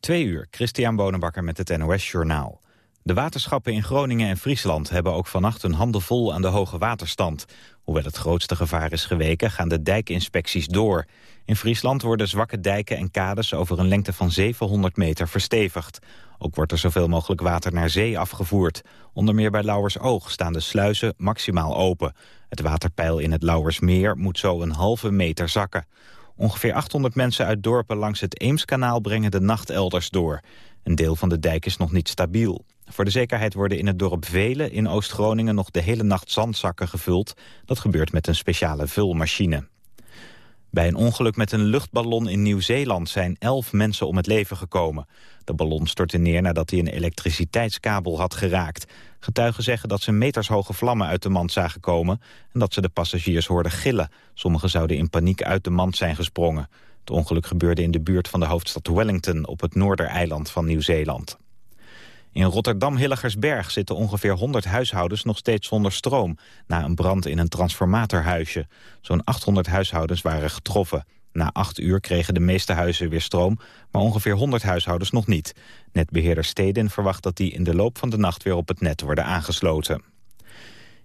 Twee uur, Christian Bonenbakker met het NOS Journaal. De waterschappen in Groningen en Friesland hebben ook vannacht een handen vol aan de hoge waterstand. Hoewel het grootste gevaar is geweken, gaan de dijkinspecties door. In Friesland worden zwakke dijken en kades over een lengte van 700 meter verstevigd. Ook wordt er zoveel mogelijk water naar zee afgevoerd. Onder meer bij Lauwersoog staan de sluizen maximaal open. Het waterpeil in het Lauwersmeer moet zo een halve meter zakken. Ongeveer 800 mensen uit dorpen langs het Eemskanaal brengen de nacht elders door. Een deel van de dijk is nog niet stabiel. Voor de zekerheid worden in het dorp Velen in Oost-Groningen nog de hele nacht zandzakken gevuld. Dat gebeurt met een speciale vulmachine. Bij een ongeluk met een luchtballon in Nieuw-Zeeland zijn elf mensen om het leven gekomen. De ballon stortte neer nadat hij een elektriciteitskabel had geraakt. Getuigen zeggen dat ze metershoge vlammen uit de mand zagen komen... en dat ze de passagiers hoorden gillen. Sommigen zouden in paniek uit de mand zijn gesprongen. Het ongeluk gebeurde in de buurt van de hoofdstad Wellington... op het noordereiland van Nieuw-Zeeland. In Rotterdam-Hilligersberg zitten ongeveer 100 huishoudens nog steeds zonder stroom... na een brand in een transformatorhuisje. Zo'n 800 huishoudens waren getroffen. Na acht uur kregen de meeste huizen weer stroom, maar ongeveer 100 huishoudens nog niet. Netbeheerder Steden verwacht dat die in de loop van de nacht weer op het net worden aangesloten.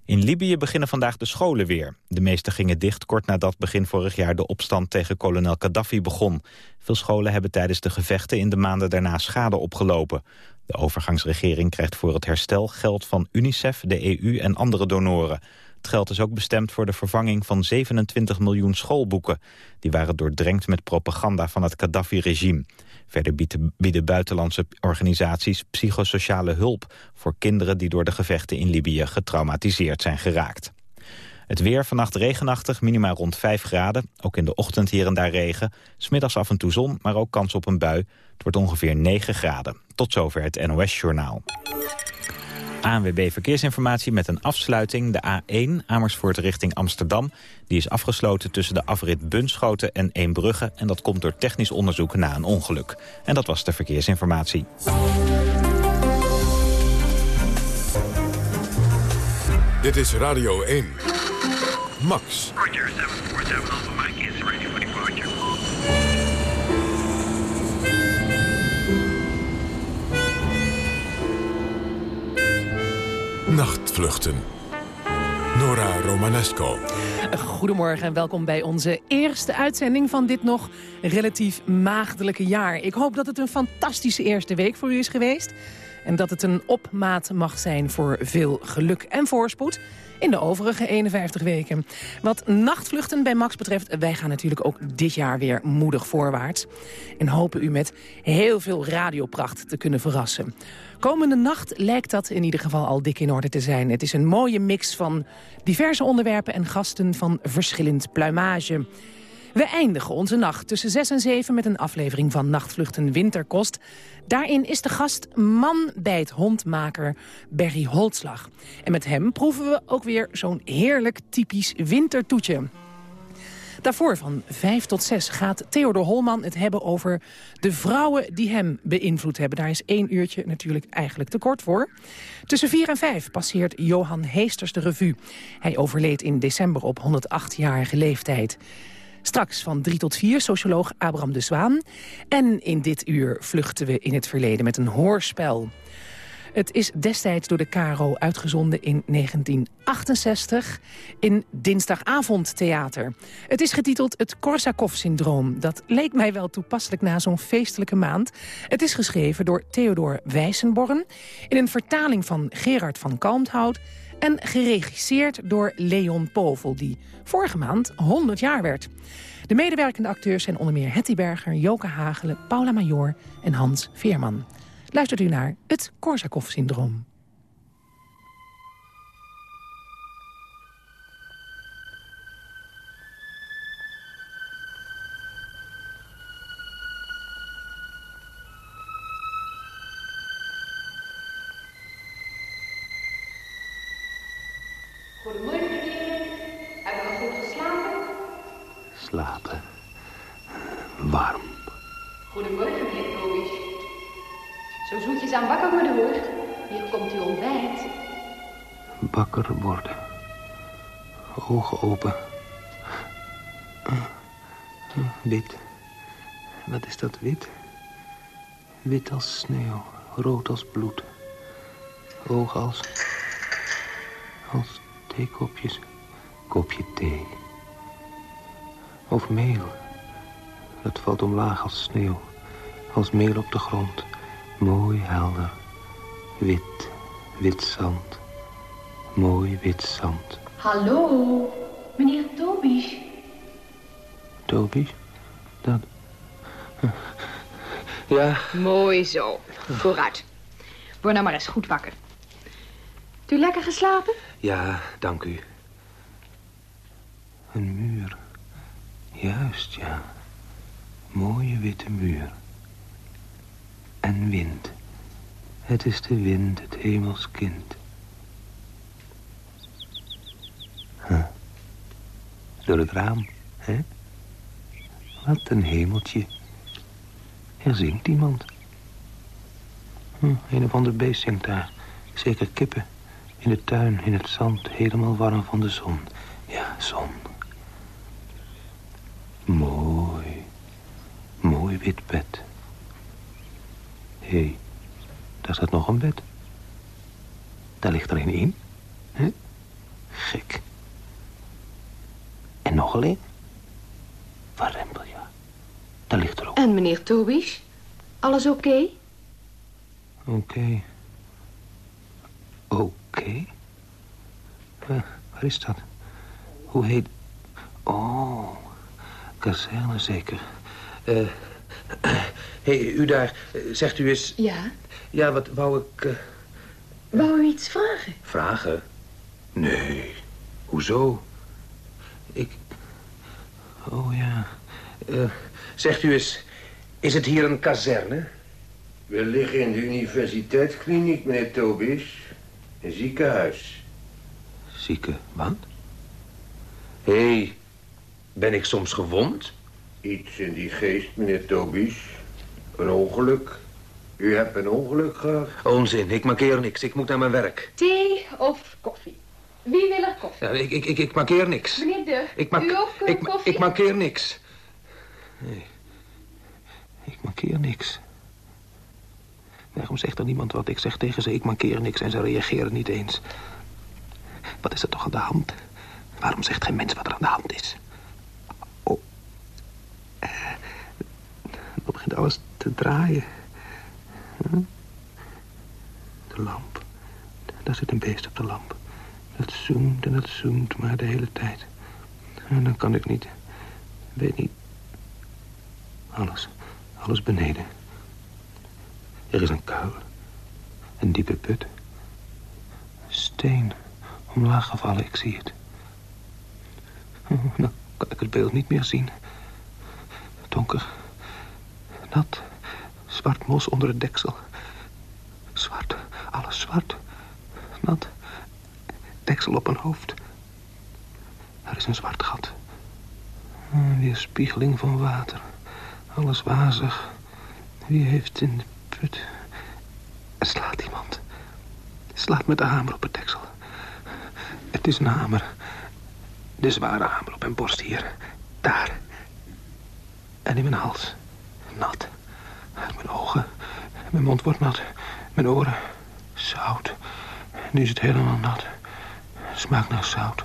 In Libië beginnen vandaag de scholen weer. De meeste gingen dicht kort nadat begin vorig jaar de opstand tegen kolonel Gaddafi begon. Veel scholen hebben tijdens de gevechten in de maanden daarna schade opgelopen. De overgangsregering krijgt voor het herstel geld van UNICEF, de EU en andere donoren. Het geld is ook bestemd voor de vervanging van 27 miljoen schoolboeken. Die waren doordrenkt met propaganda van het Gaddafi-regime. Verder bieden, buitenlandse organisaties psychosociale hulp... voor kinderen die door de gevechten in Libië getraumatiseerd zijn geraakt. Het weer vannacht regenachtig, minima rond 5 graden. Ook in de ochtend hier en daar regen. Smiddags af en toe zon, maar ook kans op een bui. Het wordt ongeveer 9 graden. Tot zover het NOS-journaal. ANWB Verkeersinformatie met een afsluiting. De A1 Amersfoort richting Amsterdam. Die is afgesloten tussen de afrit Bunschoten en Eembrugge. En dat komt door technisch onderzoek na een ongeluk. En dat was de verkeersinformatie. Dit is Radio 1. Max. Roger, 747 Alpha Mike is ready Nachtvluchten. Nora Romanesco. Goedemorgen en welkom bij onze eerste uitzending van dit nog relatief maagdelijke jaar. Ik hoop dat het een fantastische eerste week voor u is geweest. En dat het een opmaat mag zijn voor veel geluk en voorspoed in de overige 51 weken. Wat nachtvluchten bij Max betreft, wij gaan natuurlijk ook dit jaar weer moedig voorwaarts. En hopen u met heel veel radiopracht te kunnen verrassen. Komende nacht lijkt dat in ieder geval al dik in orde te zijn. Het is een mooie mix van diverse onderwerpen en gasten van verschillend pluimage. We eindigen onze nacht tussen 6 en 7 met een aflevering van Nachtvluchten Winterkost. Daarin is de gast man bij het hondmaker Berry Holtslag. En met hem proeven we ook weer zo'n heerlijk typisch wintertoetje. Daarvoor van 5 tot 6 gaat Theodor Holman het hebben over de vrouwen die hem beïnvloed hebben. Daar is één uurtje natuurlijk eigenlijk te kort voor. Tussen 4 en 5 passeert Johan Heesters de revue. Hij overleed in december op 108-jarige leeftijd. Straks van 3 tot 4 socioloog Abraham de Zwaan. En in dit uur vluchten we in het verleden met een hoorspel. Het is destijds door de KRO uitgezonden in 1968 in Dinsdagavondtheater. Het is getiteld Het Korsakov-syndroom. Dat leek mij wel toepasselijk na zo'n feestelijke maand. Het is geschreven door Theodor Wijsenborn... in een vertaling van Gerard van Kalmthout... en geregisseerd door Leon Povel, die vorige maand 100 jaar werd. De medewerkende acteurs zijn onder meer Hetty Berger, Joke Hagelen... Paula Major en Hans Veerman luistert u naar het Korsakoff-syndroom. Als sneeuw, rood als bloed. Ogen als... als theekopjes. Kopje thee. Of meel. Het valt omlaag als sneeuw. Als meel op de grond. Mooi helder. Wit, wit zand. Mooi wit zand. Hallo, meneer Tobisch. Tobies? Dat... Ja, Mooi zo. Vooruit. Word nou maar eens goed wakker. Hebt u lekker geslapen? ja, dank u. Een muur. Juist, ja. Mooie witte muur. En wind. Het is de wind, het hemelskind. Huh. Door het raam, hè? Wat een hemeltje. Er zingt iemand. Hm, een of ander beest zingt daar. Zeker kippen. In de tuin, in het zand, helemaal warm van de zon. Ja, zon. Mooi. Mooi wit bed. Hé, hey, daar staat nog een bed. Daar ligt er een in. Hè? Gek. En nog alleen. Warempel, ja. Daar ligt er ook. En meneer Tobisch? Alles oké? Oké. Oké? Waar, waar is dat? Hoe heet... Oh, kazerne zeker. Eh... hey, u daar, eh, zegt u eens... Ja. Ja, wat wou ik... eh, Wou u iets vragen? vragen? Nee. Hoezo? Ik... Oh ja. Eh, zegt u eens, is het hier een kazerne? We liggen in de universiteitskliniek, meneer Tobis. Een ziekenhuis. Zieke, wat? Hé, hey, ben ik soms gewond? Iets in die geest, meneer Tobis. Een ongeluk. U hebt een ongeluk gehad. Onzin, ik markeer niks. Ik moet naar mijn werk. Thee of koffie? Wie wil er koffie? Ja, ik, ik, ik, ik markeer niks. Meneer De, Ik, u ook eh, ik, koffie? ik markeer niks. Nee, ik markeer niks. Waarom zegt er niemand wat? Ik zeg tegen ze, ik markeer niks en ze reageren niet eens. Wat is er toch aan de hand? Waarom zegt geen mens wat er aan de hand is? Oh. Eh, Dan begint alles te draaien. De lamp. Daar zit een beest op de lamp. Dat zoemt en dat zoemt maar de hele tijd. En dan kan ik niet. Weet niet. Alles. Alles beneden. Er is een kuil. Een diepe put. Steen. Omlaag gevallen, ik zie het. Dan kan ik het beeld niet meer zien. Donker. Nat. Zwart mos onder het deksel. Zwart. Alles zwart. Nat. Deksel op een hoofd. Er is een zwart gat. Een weerspiegeling van water. Alles wazig. Wie heeft in de put... Er slaat iemand. Slaat met de hamer op het deksel. Het is een hamer. De zware hamer op mijn borst hier. Daar. En in mijn hals. Nat. Mijn ogen. Mijn mond wordt nat. Mijn oren. Zout. Nu is het helemaal nat. Smaakt naar zout.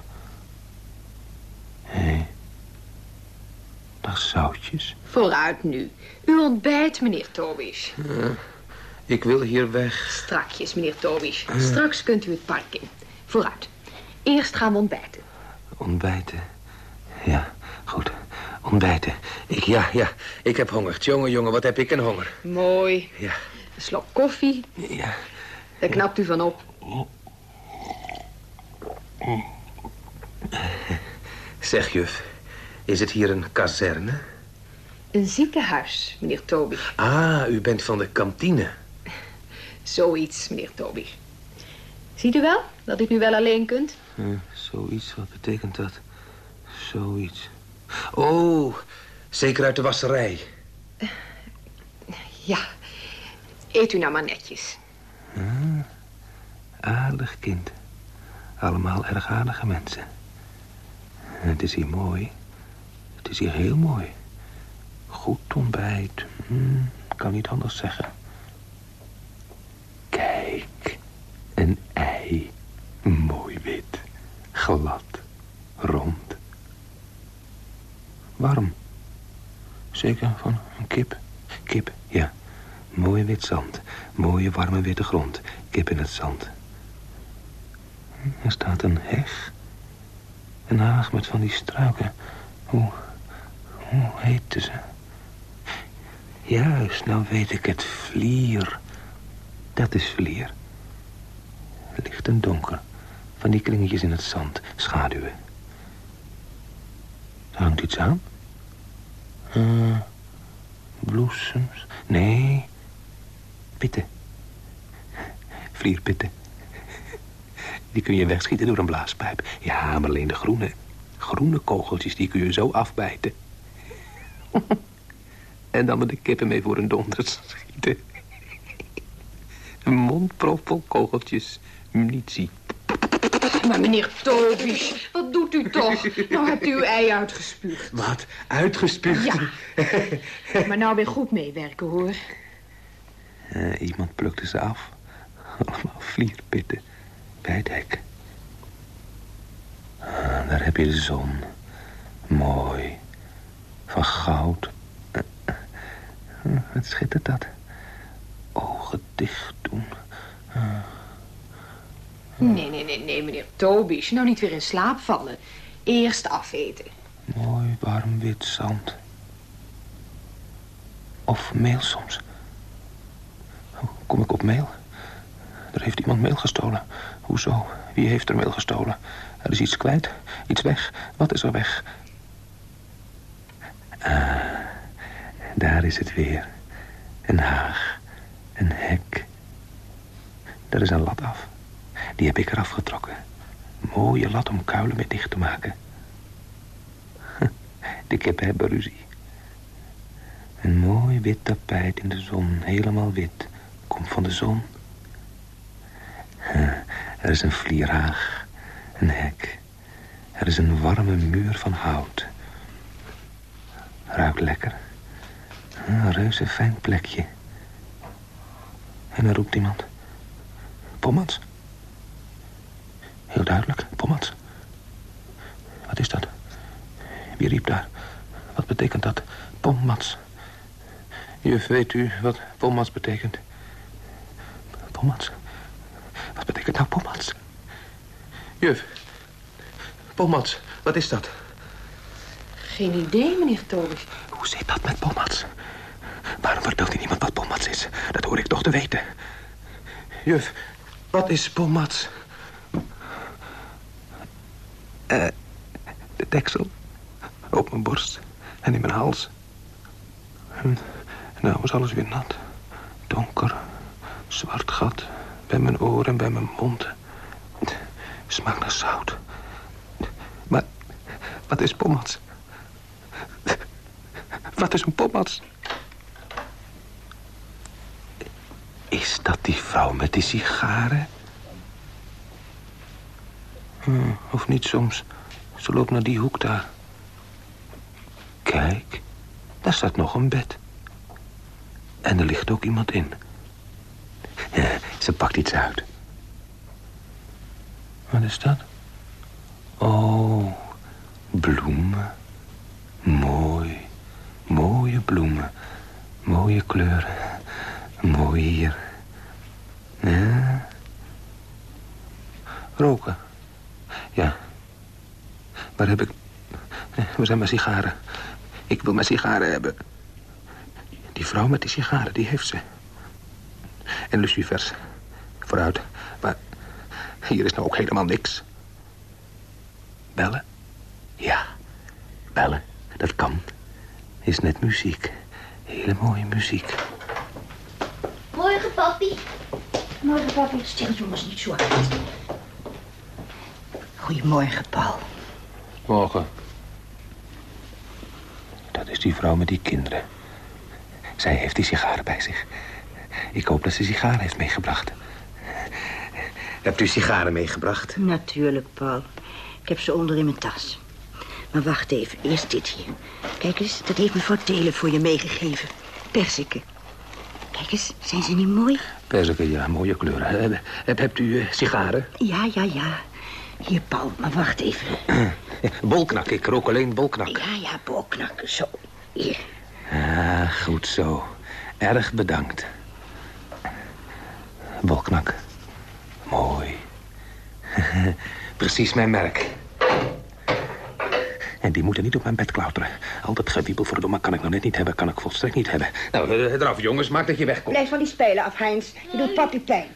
Hé. Hey. Naar zoutjes. Vooruit nu. U ontbijt, meneer Tobisch. Ik wil hier weg. Strakjes, meneer Tobisch. Straks kunt u het park in. Vooruit. Eerst gaan we ontbijten. Ontbijten. Ja, goed. Ontbijten. Ik, ja, ja. Ik heb honger. Jongen, jongen, wat heb ik een honger. Mooi. Ja. Een slok koffie. Ja. Daar knapt u van op. Zeg, juf. Is het hier een kazerne? Een ziekenhuis, meneer Tobisch. Ah, u bent van de kantine. Zoiets, meneer Tobisch. Ziet u wel dat u nu wel alleen kunt? zoiets, wat betekent dat? Zoiets. Oh, zeker uit de wasserij. Ja. Eet u nou maar netjes. Aardig kind. Allemaal erg aardige mensen. Het is hier mooi. Het is hier heel mooi. Goed ontbijt. Hm, kan niet anders zeggen. Kijk, een ei. Mooi wit. Glad. Rond. Warm. Zeker van een kip. Kip, ja. Mooi wit zand. Mooie warme witte grond. Kip in het zand. Er staat een heg. Een haag met van die struiken. Hoe hoe heette ze? Juist, nou weet ik het. Vlier. Dat is vlier. Licht en donker. Van die kringetjes in het zand. Schaduwen. Hangt iets aan. Eh, bloesems. Nee. Pitten. Vlierpitten. Die kun je wegschieten door een blaaspijp. Ja, maar alleen de groene. Groene kogeltjes, die kun je zo afbijten. en dan met de kippen mee voor een donder schieten. Een mondprop vol kogeltjes. Munitie. Maar meneer Tobisch, wat doet u toch? Nou hebt u uw ei uitgespuugd. Wat? Uitgespuugd? Ja. Maar nou weer goed meewerken, hoor. Eh, iemand plukte ze af. Allemaal vlierpitten. Bij het hek. Ah, daar heb je de zon. Mooi. Van goud. Wat schittert dat? Ogen dicht doen. Nee, nee, nee, nee, meneer Tobisch. Nou niet weer in slaap vallen. Eerst afeten. Mooi warm wit zand. Of meel soms. Hoe kom ik op meel? Er heeft iemand meel gestolen. Hoezo? Wie heeft er meel gestolen? Er is iets kwijt. Iets weg. Wat is er weg? Ah, daar is het weer. Een haag. Een hek. Daar is een lat af. Die heb ik eraf getrokken. Mooie lat om kuilen mee dicht te maken. De kippen hebben ruzie. Een mooi wit tapijt in de zon, helemaal wit. Komt van de zon. Er is een vlierhaag, een hek. Er is een warme muur van hout. Ruikt lekker. Een reuze fijn plekje. En er roept iemand. Pommans. Heel duidelijk, Pommans. Wat is dat? Wie riep daar? Wat betekent dat? Pommats. Juf, weet u wat Pommats betekent? Pommats? Wat betekent nou Pommats? Juf, Pommats, wat is dat? Geen idee, meneer Tobisch. Hoe zit dat met Pommats? Waarom vertelt u niemand wat Pommats is? Dat hoor ik toch te weten. Juf, wat is Pommats? Eh, de deksel op mijn borst en in mijn hals. Nou is alles weer nat. Donker, zwart gat bij mijn oren en bij mijn mond. Smaakt naar zout. Maar wat is pommats? Wat is een pommats? Is dat die vrouw met die sigaren? Hm, of niet soms. Ze loopt naar die hoek daar. Kijk, daar staat nog een bed. En er ligt ook iemand in. Ja, ze pakt iets uit. Wat is dat? Oh, bloemen. Mooi. Mooie bloemen. Mooie kleuren. Mooi hier. Ja. Roken. Ja. Waar heb ik... Waar zijn mijn sigaren? Ik wil mijn sigaren hebben. Die vrouw met die sigaren, die heeft ze. En lucifers. Vooruit. Maar hier is nou ook helemaal niks. Bellen? Ja, bellen. Dat kan. Is net muziek. Hele mooie muziek. Morgen, papi. Morgen, papi. Stil, jongens, niet zo hard. Goedemorgen, Paul. Morgen. Die vrouw met die kinderen. Zij heeft die sigaren bij zich. Ik hoop dat ze sigaren heeft meegebracht. Hebt u sigaren meegebracht? Natuurlijk, Paul. Ik heb ze onder in mijn tas. Maar wacht even, eerst dit hier. Kijk eens, dat heeft mevrouw Telen voor je meegegeven. Persiken. Kijk eens, zijn ze niet mooi? Perziken, ja, mooie kleuren. Heb, heb, hebt u eh, sigaren? Ja, ja, ja. Hier, Paul, maar wacht even. Bolknak, ik rook alleen bolknak. Ja, ja, bolknak. Zo. Ah, goed zo. Erg bedankt. Bolknak. Mooi. Precies mijn merk. En die moeten niet op mijn bed klauteren. Al dat gewiebel voor de domme kan ik nou net niet hebben. Kan ik volstrekt niet hebben. Nou, eh, eraf jongens. Maak dat je wegkomt. Blijf van die spelen af, Heinz. Je doet papi pijn.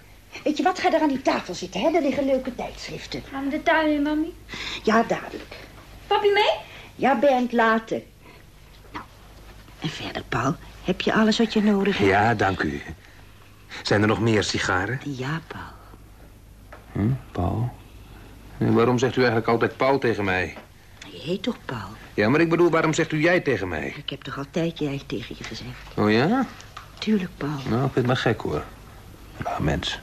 Weet je wat, ga er aan die tafel zitten, hè? Er liggen leuke tijdschriften. Gaan we de tuin in, mami? Ja, dadelijk. Papi mee? Ja, Bernd, later. En verder, Paul, heb je alles wat je nodig hebt? Ja, dank u. Zijn er nog meer sigaren? Ja, Paul. Hm, Paul? En waarom zegt u eigenlijk altijd Paul tegen mij? Je heet toch Paul? Ja, maar ik bedoel, waarom zegt u jij tegen mij? Ik heb toch altijd jij tegen je gezegd? Oh ja? Tuurlijk, Paul. Nou, ik vind maar gek hoor. Nou, mens.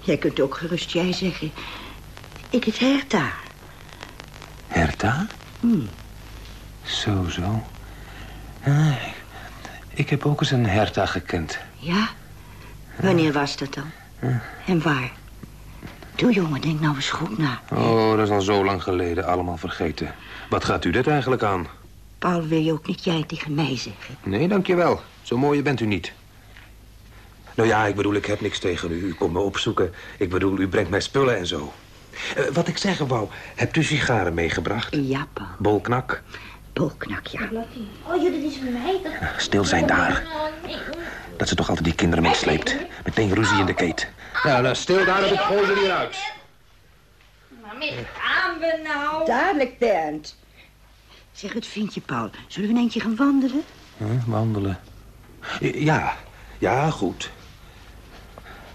Jij kunt ook gerust jij zeggen. Ik het Herta. Herta? Hm. Zo, zo. Ah, ik heb ook eens een Herta gekend. Ja? Wanneer was dat dan? En waar? Doe, jongen, denk nou eens goed na. Oh, dat is al zo lang geleden. Allemaal vergeten. Wat gaat u dit eigenlijk aan? Paul, wil je ook niet jij tegen mij zeggen? Nee, dankjewel. Zo mooi bent u niet. Nou ja, ik bedoel, ik heb niks tegen u. U komt me opzoeken. Ik bedoel, u brengt mij spullen en zo. Eh, wat ik zeggen wou, hebt u sigaren meegebracht? Ja, Paul. Bolknak? Bolknak, ja. Oh, jullie is voor mij. Stil zijn daar. Dat ze toch altijd die kinderen meesleept. Meteen ruzie in de keet. Ja, nou, stil daar, heb ik gooi ze hieruit. Mami, gaan we nou? Dadelijk, Bernd. Zeg het vriendje, Paul. Zullen we een eentje gaan wandelen? Huh, wandelen. Ja, ja, goed.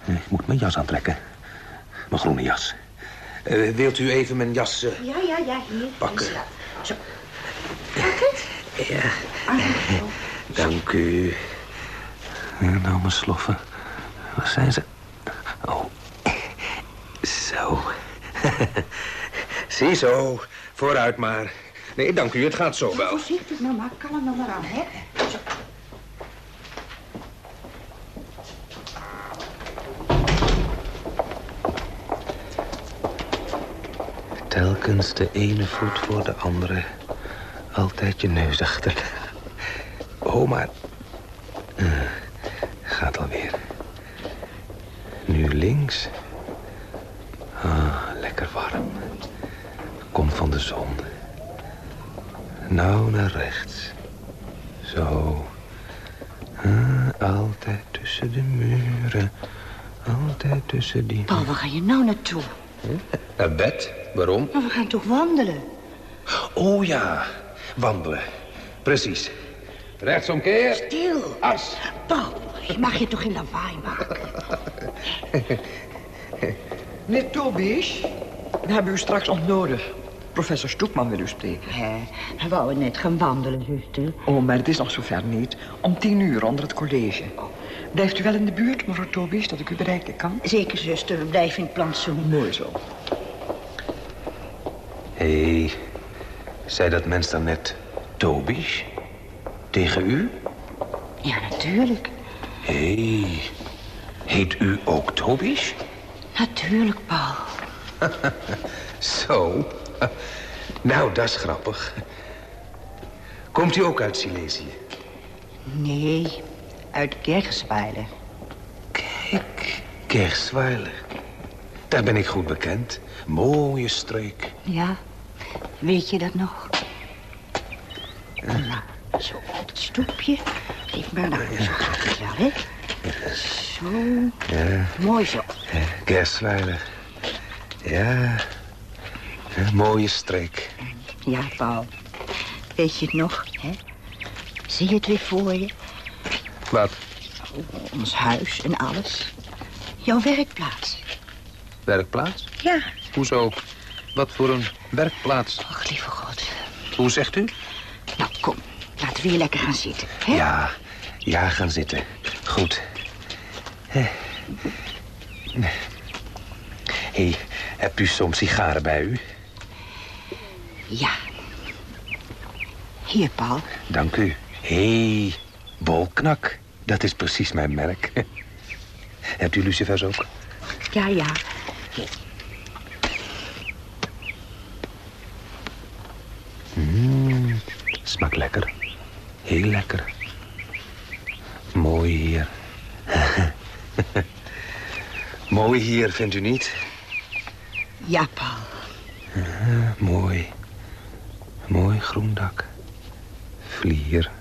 Eh, Ik moet mijn jas aantrekken. Mijn groene jas. Eh, wilt u even mijn jas... eh, Ja, ja, ja, hier. Pakken. Zo. Ja, dank u. Ja, nou, mijn sloffen. Waar zijn ze? Oh, zo. Ziezo, vooruit maar. Nee, dank u, het gaat zo wel. Voorzichtig nou maar, kalm nou maar aan, hè. Zo. Telkens de ene voet voor de andere. Altijd je neus achter. Oh, maar... Eh, gaat alweer. Nu links. Ah, lekker warm. Komt van de zon. Nou naar rechts. Zo. Ah, altijd tussen de muren. Altijd tussen die... Paul, waar ga je nou naartoe? Naar bed? Waarom? Nou, we gaan toch wandelen? Oh ja, wandelen. Precies. Rechtsomkeer. Stil. As. Paul, je mag je toch geen lawaai maken? Meneer Tobies, we hebben u straks nog nodig. Professor Stoekman wil u spreken. We wouden net gaan wandelen, zuster. Oh, maar het is nog zover niet. Om tien uur onder het college. Blijft u wel in de buurt, mevrouw Tobies, dat ik u bereiken kan? Zeker, zuster, we blijven in het plantsoen. Mooi zo. Hé, hey, zei dat mens dan net Tobies? Tegen u? Ja, natuurlijk. Hé, hey, heet u ook Tobies? Natuurlijk, Paul. Zo. Nou, dat is grappig. Komt u ook uit Silesië? Nee, uit Gergesweiler. Kijk, Gersweiler. Daar ben ik goed bekend. Mooie streek. Ja, weet je dat nog? Nou, zo op het stoepje. Geef maar nou, zo gaat het wel, hè? Zo, Ja, mooi zo. Gersweiler. Ja, een mooie streek. Ja, Paul. Weet je het nog, hè? Zie je het weer voor je? Wat? Ons huis en alles. Jouw werkplaats. Werkplaats? Ja. Hoezo? Wat voor een werkplaats? Och, lieve God. Hoe zegt u? Nou, kom. Laten we hier lekker gaan zitten, hè? Ja, ja, gaan zitten. Goed. Hé, hey, hebt u soms sigaren bij u? Ja. Hier, Paul. Dank u. Hé, hey, bolknak. Dat is precies mijn merk. Hebt u lucifers ook? Ja, ja. Mm, smaakt lekker. Heel lekker. Mooi hier. Mooi hier, vindt u niet? Ja, Paul. Mooi. Mooi groen dak. Vlier.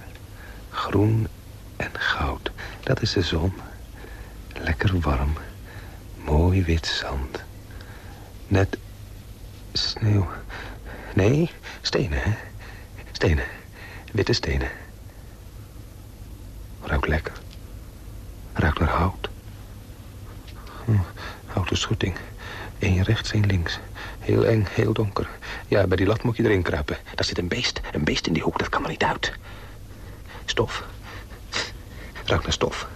Groen en goud. Dat is de zon. Lekker warm. Mooi wit zand. Net sneeuw. Nee, stenen, hè? Stenen. Witte stenen. Ruikt lekker. Ruikt naar hout. Hm, houten schutting. Eén rechts, één links. Heel eng, heel donker. Ja, bij die lat moet je erin kruipen. Daar zit een beest. Een beest in die hoek, dat kan er niet uit. Stof. Ruikt naar stof.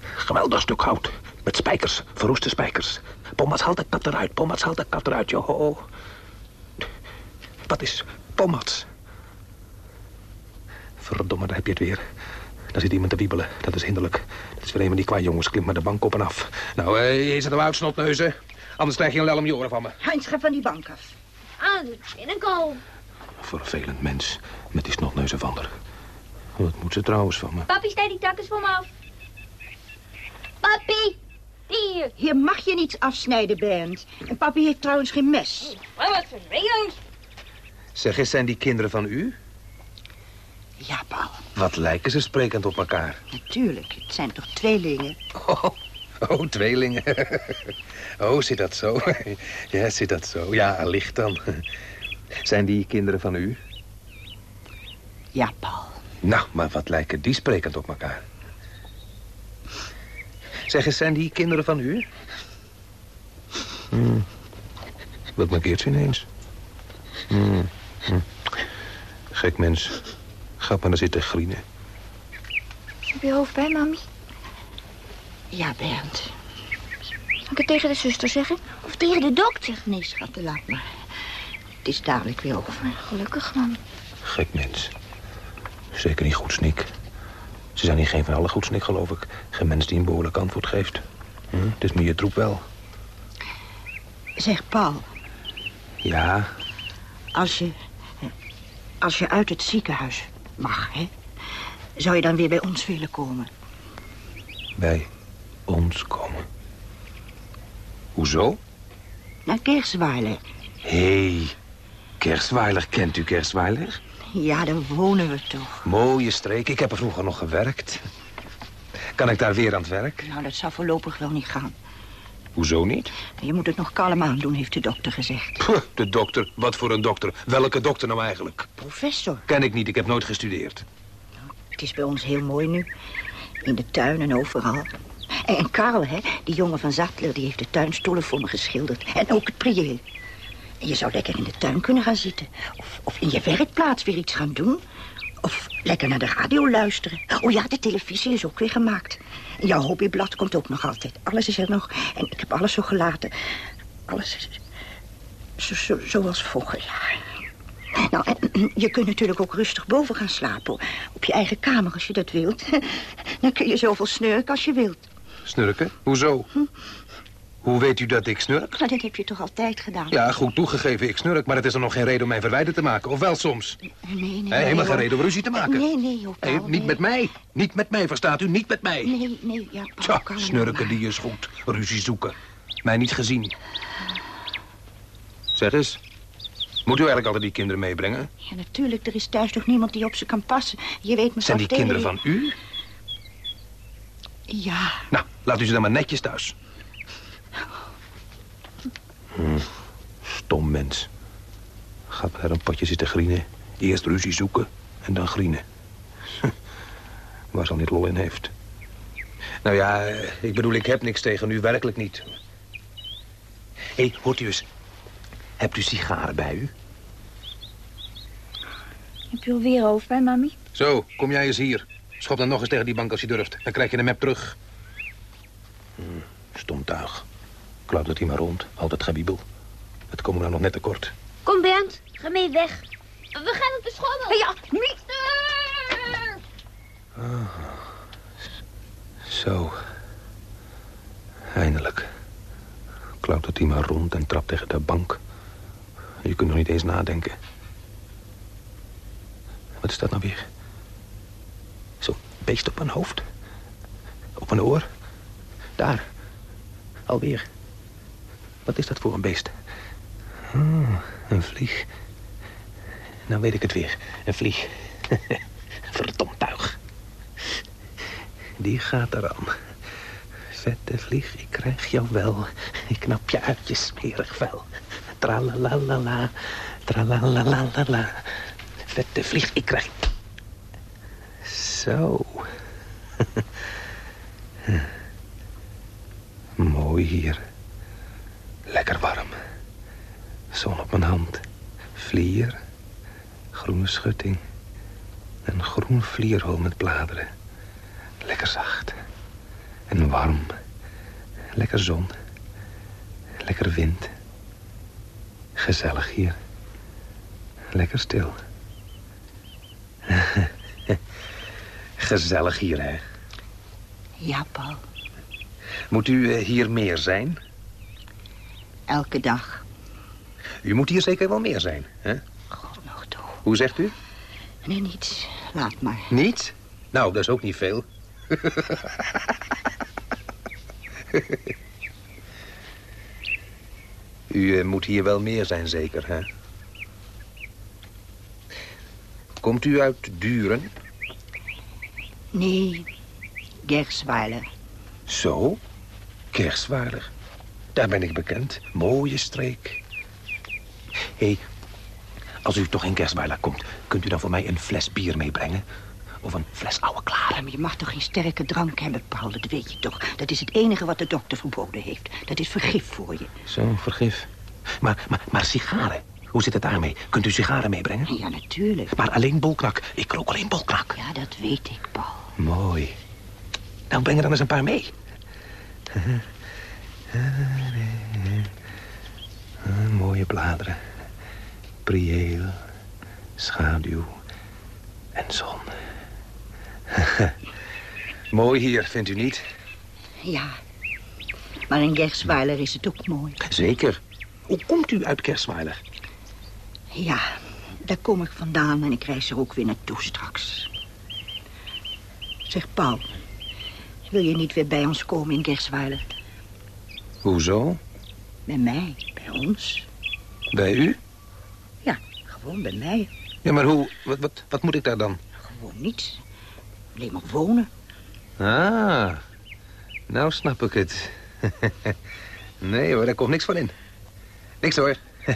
Geweldig stuk hout. Met spijkers, verroeste spijkers. Pommas, haal de kat eruit. Pommas, haal de kat eruit, joh. Wat is Pommas? Verdomme, daar heb je het weer. Daar zit iemand te wiebelen. Dat is hinderlijk. Dat is weer een van die kwa jongens. Klimt maar de bank op en af. Nou, eh, je zit er uit, snotneuzen. Anders krijg je een lel om je oren van me. Heinz, ga van die bank af. Aan de binnenkant. Vervelend mens. Met die snotneuzen van haar. Wat moet ze trouwens van me? Papi, snij die takkers voor me af. Papi, hier. Hier mag je niets afsnijden, Bernd. En papi heeft trouwens geen mes. Maar wat vervelend. Zeg eens, zijn die kinderen van u? Ja, Paul. Wat lijken ze sprekend op elkaar? Natuurlijk. Het zijn toch tweelingen? Oh, oh tweelingen. Oh, zit dat zo? Ja, zit dat zo? Ja, licht dan. Zijn die kinderen van u? Ja, Paul. Nou, maar wat lijken die sprekend op elkaar? Zeg eens, zijn die kinderen van u? Hmm. Wat markeert ze ineens? Hmm. Hm. Gek mens. Ga maar naar zitten grienen. Heb je hoofdpijn, mami? Ja, Bernd. Zal ik het tegen de zuster zeggen? Of tegen de dokter? Nee, schat, laat maar. Het is dadelijk weer over. Gelukkig, mami. Gek mens. Zeker niet goed snik. Ze zijn niet geen van alle goed snik, geloof ik. Geen mens die een behoorlijk antwoord geeft. Hm? Het is meer je troep wel. Zeg, Paul, Ja, als je... Als je uit het ziekenhuis mag, hè? Zou je dan weer bij ons willen komen? bij ons komen. Hoezo? Naar Kersweiler. Hé, hey, Kerstweiler. Kent u Kerstweiler? Ja, daar wonen we toch. Mooie streek. Ik heb er vroeger nog gewerkt. Kan ik daar weer aan het werk? Nou, dat zou voorlopig wel niet gaan. Hoezo niet? Je moet het nog kalm aandoen, heeft de dokter gezegd. Puh, de dokter. Wat voor een dokter? Welke dokter nou eigenlijk? Professor, Ken ik niet. Ik heb nooit gestudeerd. het is bij ons heel mooi nu. In de tuin en overal. En, en Karel, hè, die jongen van Zattler, die heeft de tuinstoelen voor me geschilderd. En ook het prieel. En je zou lekker in de tuin kunnen gaan zitten. Of, of in je werkplaats weer iets gaan doen. Of lekker naar de radio luisteren. Oh ja, de televisie is ook weer gemaakt. En jouw hobbyblad komt ook nog altijd. Alles is er nog. En ik heb alles zo gelaten. Alles is zo, zo, zoals vorig jaar. Nou, en je kunt natuurlijk ook rustig boven gaan slapen. Op je eigen kamer als je dat wilt. Dan kun je zoveel snurken als je wilt. Snurken? Hoezo? Hoe weet u dat ik snurk? Maar dat heb je toch altijd gedaan? Ja, goed toegegeven, ik snurk. Maar het is er nog geen reden om mij verwijderd te maken. Of wel soms? Nee, nee. Helemaal geen reden om ruzie te maken. Nee, nee, joh, Nee, Paul, niet nee. met mij. Niet met mij, verstaat u? Niet met mij. Nee, nee, ja, Paul, Tja, nou snurken die is goed. Ruzie zoeken. Mij niet gezien. Zeg eens. Moet u eigenlijk altijd die kinderen meebrengen? Ja, natuurlijk, er is thuis toch niemand die op ze kan passen. Je weet Zijn mevrouw die kinderen van u? Ja, Nou, laat u ze dan maar netjes thuis. Hm, stom mens. Gaat maar naar een potje zitten grienen. Eerst ruzie zoeken en dan grienen. Waar zo'n niet lol in heeft. Nou ja, eh, ik bedoel, ik heb niks tegen u, werkelijk niet. Hé, hey, hoort u eens. Hebt u sigaren bij u? Heb je alweer hoofdpijn, mami? Zo, kom jij eens hier. Schop dan nog eens tegen die bank als je durft. Dan krijg je de map terug. Hm, stom tuig. Klauwt het hier maar rond. Altijd gewiebel. Het komen nou nog net tekort. Kom, Bernd. Ga mee weg. We gaan op de schommel. Ja, niet. Zo. Eindelijk. Klauwt het hier maar rond en trapt tegen de bank. Je kunt nog niet eens nadenken. Wat is dat nou weer? Zo'n beest op mijn hoofd. Een oor? Daar. Alweer. Wat is dat voor een beest? Oh, een vlieg. Nou weet ik het weer. Een vlieg. Verdomd tuig. Die gaat eraan. Vette vlieg, ik krijg jou wel. Ik knap je uit je smerig vel. Tralalalala, tralalalala. Vette vlieg, ik krijg... Zo. Mooi hier. Lekker warm. Zon op mijn hand. Vlier. Groene schutting. Een groen vlierhol met bladeren. Lekker zacht. En warm. Lekker zon. Lekker wind. Gezellig hier. Lekker stil. Gezellig hier, hè? Ja, Paul. Moet u eh, hier meer zijn? Elke dag. U moet hier zeker wel meer zijn, hè? God nog toe. Hoe zegt u? Nee, niets. Laat maar. Niet? Nou, dat is ook niet veel. U eh, moet hier wel meer zijn, zeker, hè? Komt u uit Duren? Nee, Gersweiler. Zo? Kerswaardig. Daar ben ik bekend. Mooie streek. Hé, hey, als u toch in Kersweiler komt... kunt u dan voor mij een fles bier meebrengen? Of een fles oude klare? Ja, maar je mag toch geen sterke drank hebben, Paul? Dat weet je toch. Dat is het enige wat de dokter verboden heeft. Dat is vergif voor je. Zo, vergif. Maar, maar, maar sigaren, hoe zit het daarmee? Kunt u sigaren meebrengen? Ja, natuurlijk. Maar alleen bolknak. Ik rook alleen bolknak. Ja, dat weet ik, Paul. Mooi. Nou, breng er dan eens een paar mee. Mooie bladeren. Prieel, schaduw en zon. mooi hier, vindt u niet? Ja, maar in Gersweiler is het ook mooi. Zeker. Hoe komt u uit Kersweiler? Ja, daar kom ik vandaan en ik reis er ook weer naartoe straks. Zeg, Paul, wil je niet weer bij ons komen in Gersweiler? Hoezo? Bij mij, bij ons. Bij u? Ja, gewoon bij mij. Ja, maar hoe? Wat, wat, wat moet ik daar dan? Gewoon niets. Alleen maar wonen. Ah, nou snap ik het. nee hoor, daar komt niks van in. Niks hoor.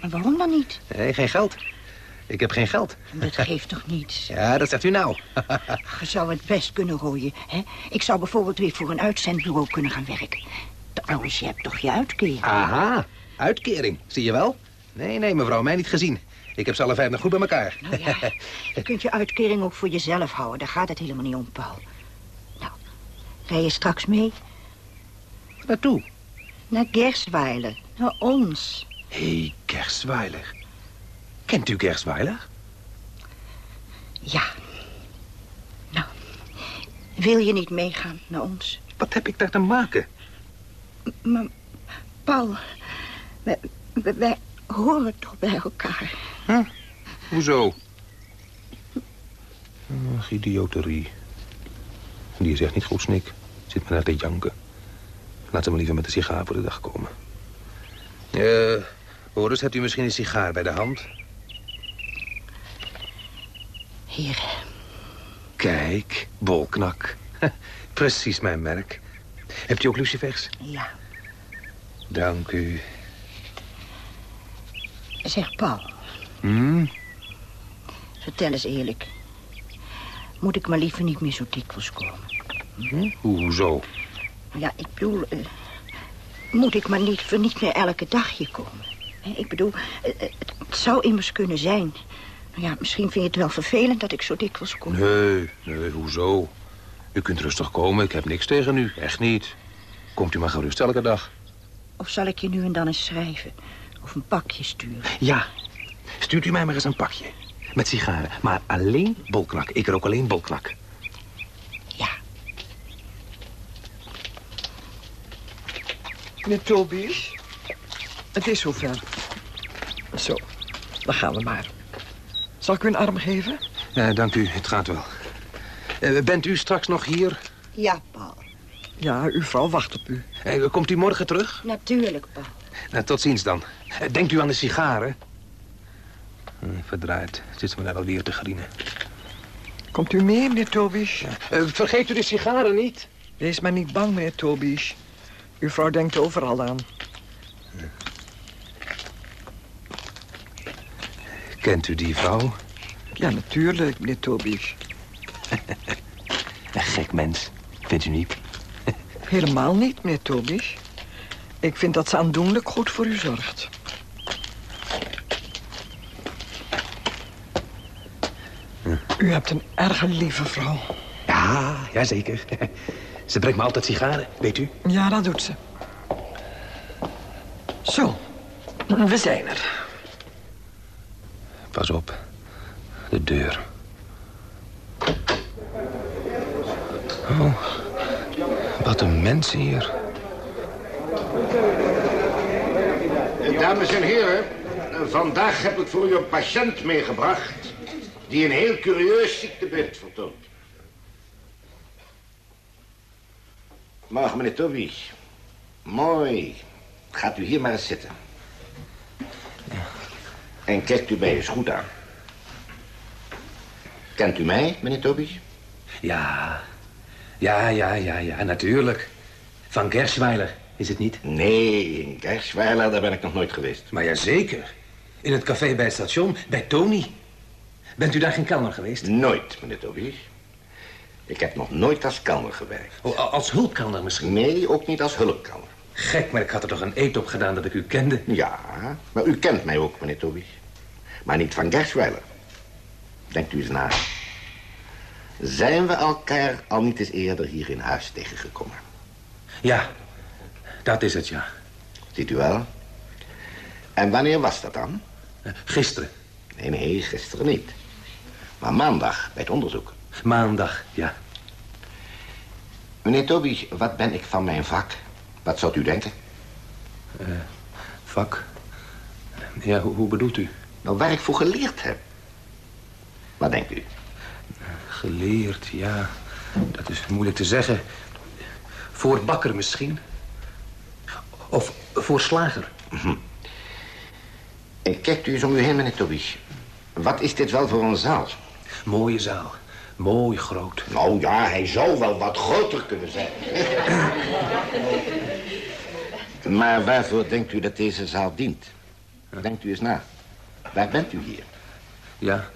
Maar waarom dan niet? Nee, geen geld. Ik heb geen geld. Dat geeft toch niets? Ja, dat zegt u nou. Je zou het best kunnen rooien, hè? Ik zou bijvoorbeeld weer voor een uitzendbureau kunnen gaan werken. Trouwens, je hebt toch je uitkering? Aha, uitkering. Zie je wel? Nee, nee, mevrouw, mij niet gezien. Ik heb ze alle vijf nog goed bij elkaar. Nou ja, je kunt je uitkering ook voor jezelf houden. Daar gaat het helemaal niet om, Paul. Nou, rij je straks mee? Naartoe? Naar Gersweiler, naar ons. Hé, hey, Gersweiler. Kent u Gersweiler? Ja. Nou, wil je niet meegaan naar ons? Wat heb ik daar te maken? Maar, Paul, wij, wij, wij horen toch bij elkaar. Huh? Hoezo? Ach, idioterie. Die is echt niet goed, Snik. Zit maar naar te janken. Laat ze maar liever met de sigaar voor de dag komen. Eh, Boris, hebt u misschien een sigaar bij de hand? Hier. Kijk, bolknak. Precies mijn merk. Hebt u ook lucifers? Ja. Dank u. Zeg, Paul, Hmm? vertel eens eerlijk. Moet ik maar liever niet meer zo dikwijls komen? Hm? Hoezo? Ja, ik bedoel... eh, moet ik maar niet, voor niet meer elke dag hier komen? Ik bedoel, eh, eh, het, zou immers kunnen zijn. Nou ja, misschien vind je het wel vervelend dat ik zo dikwijls kom. Nee, nee, hoezo? U kunt rustig komen, ik heb niks tegen u. Echt niet. Komt u maar gerust elke dag. Of zal ik je nu en dan eens schrijven? Of een pakje sturen? Ja, stuurt u mij maar eens een pakje. Met sigaren, maar alleen bolknak. Ik rook alleen bolknak. Ja. Meneer Tobias, het is zover. Zo, dan gaan we maar. Zal ik u een arm geven? Ja, dank u, het gaat wel. Eh, bent u straks nog hier? Ja, Paul. Ja, uw vrouw wacht op u. Eh, komt u morgen terug? Natuurlijk, Paul. Nou, tot ziens dan. Eh, Denkt u aan de sigaren? Hm, verdraaid. Zit ze me daar alweer te grienen. Komt u mee, meneer Tobisch? Vergeet u de sigaren niet. Wees maar niet bang, meneer Tobisch. Uw vrouw denkt overal aan. Kent u die vrouw? Ja, natuurlijk, meneer Tobisch. Een gek mens. Vindt u niet? Helemaal niet, meneer Tobisch. Ik vind dat ze aandoenlijk goed voor u zorgt. U hebt een erg lieve vrouw. Ja, jazeker. Ze brengt me altijd sigaren, weet u? Ja, dat doet ze. Zo, we zijn er. Pas op. De deur. Oh, wat een mensen hier. Dames en heren, vandaag heb ik voor u een patiënt meegebracht... die een heel curieus ziektebeeld vertoont. Morgen, meneer Toby. Mooi. Gaat u hier maar eens zitten. En kijkt u mij eens goed aan. Kent u mij, meneer Toby? Ja, ja, ja, ja, ja, natuurlijk. Van Gerschweiler, is het niet? Nee, in Gerschweiler, daar ben ik nog nooit geweest. Maar jazeker. In het café bij het station, bij Tony. Bent u daar geen kelner geweest? Nooit, meneer Toby. Ik heb nog nooit als kelner gewerkt. Oh, als hulpkelner misschien? Nee, ook niet als hulpkelner. Gek, maar ik had er toch een eet op gedaan dat ik u kende. Ja, maar u kent mij ook, meneer Toby. Maar niet van Gershweiler. Denkt u eens na. Zijn we elkaar al niet eens eerder hier in huis tegengekomen? Ja, dat is het, ja. Ziet u wel? En wanneer was dat dan? Gisteren, Nee, nee, gisteren niet. Maar maandag, bij het onderzoek. maandag, ja. Meneer Toby, wat ben ik van mijn vak? Wat zou u denken? Vak. Ja, hoe, hoe bedoelt u? Nou, waar ik voor geleerd heb. Wat denkt u? Geleerd, ja. Dat is moeilijk te zeggen. Voor bakker misschien. Of voor slager. En kijkt u eens om u heen, meneer Toby. Wat is dit wel voor een zaal? Mooie zaal. Mooi groot. Nou ja, hij zou wel wat groter kunnen zijn. maar waarvoor denkt u dat deze zaal dient? Denkt u eens na. Waar bent u hier? Ja.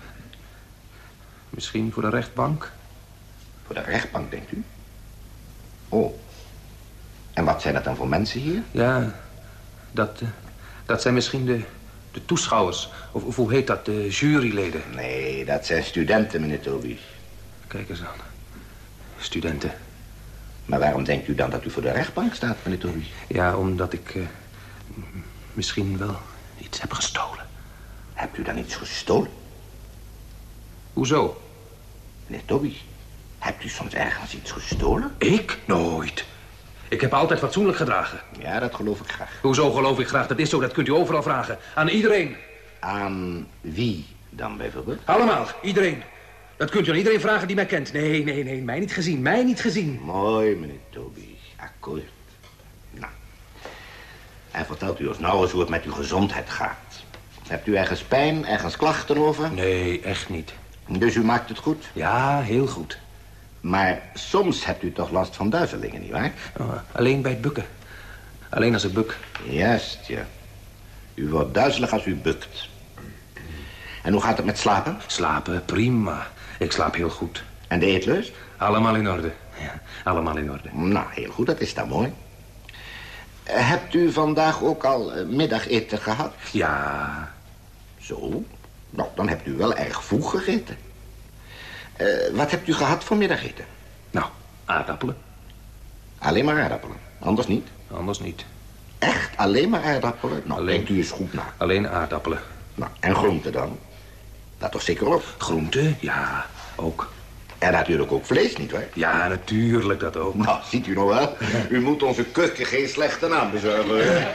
Misschien voor de rechtbank? Voor de rechtbank, denkt u? Oh. En wat zijn dat dan voor mensen hier? Ja, dat, eh, dat zijn misschien de, de toeschouwers. Of, of hoe heet dat? De juryleden. Nee, dat zijn studenten, meneer Toby. Kijk eens aan. Studenten. Maar waarom denkt u dan dat u voor de rechtbank staat, meneer Toby? Ja, omdat ik eh, misschien wel iets heb gestolen. Hebt u dan iets gestolen? Hoezo? Meneer Toby, hebt u soms ergens iets gestolen? Ik? Nooit. Ik heb altijd fatsoenlijk gedragen. Ja, dat geloof ik graag. Hoezo geloof ik graag? Dat is zo, dat kunt u overal vragen. Aan iedereen. Aan wie dan bijvoorbeeld? Allemaal, iedereen. Dat kunt u aan iedereen vragen die mij kent. Nee, nee, nee, mij niet gezien, mij niet gezien. Mooi, meneer Toby. Akkoord. Nou. En vertelt u ons nou eens hoe het met uw gezondheid gaat. Hebt u ergens pijn, ergens klachten over? Nee, echt niet. Dus u maakt het goed. Ja, heel goed. Maar soms hebt u toch last van duizelingen, nietwaar? Oh, alleen bij het bukken. Alleen als ik buk. Juist, ja. U wordt duizelig als u bukt. En hoe gaat het met slapen? Slapen, prima. Ik slaap heel goed. En de eetlust? Allemaal in orde. Ja, allemaal in orde. Nou, heel goed, dat is dan mooi. Hebt u vandaag ook al eh, middageten gehad? Ja, Zo? Nou, dan hebt u wel erg vroeg gegeten. Eh, wat hebt u gehad voor middageten? nou, aardappelen. Alleen maar aardappelen, anders niet. Anders niet. Echt alleen maar aardappelen? Nou, Alleen. denkt u eens goed na. Alleen aardappelen. Nou, en groenten dan? Dat toch zeker ook? Groenten? Ja, ook. En natuurlijk ook vlees, nietwaar? Ja, natuurlijk dat ook. Nou, ziet u nou wel? U moet onze keuken geen slechte naam bezorgen.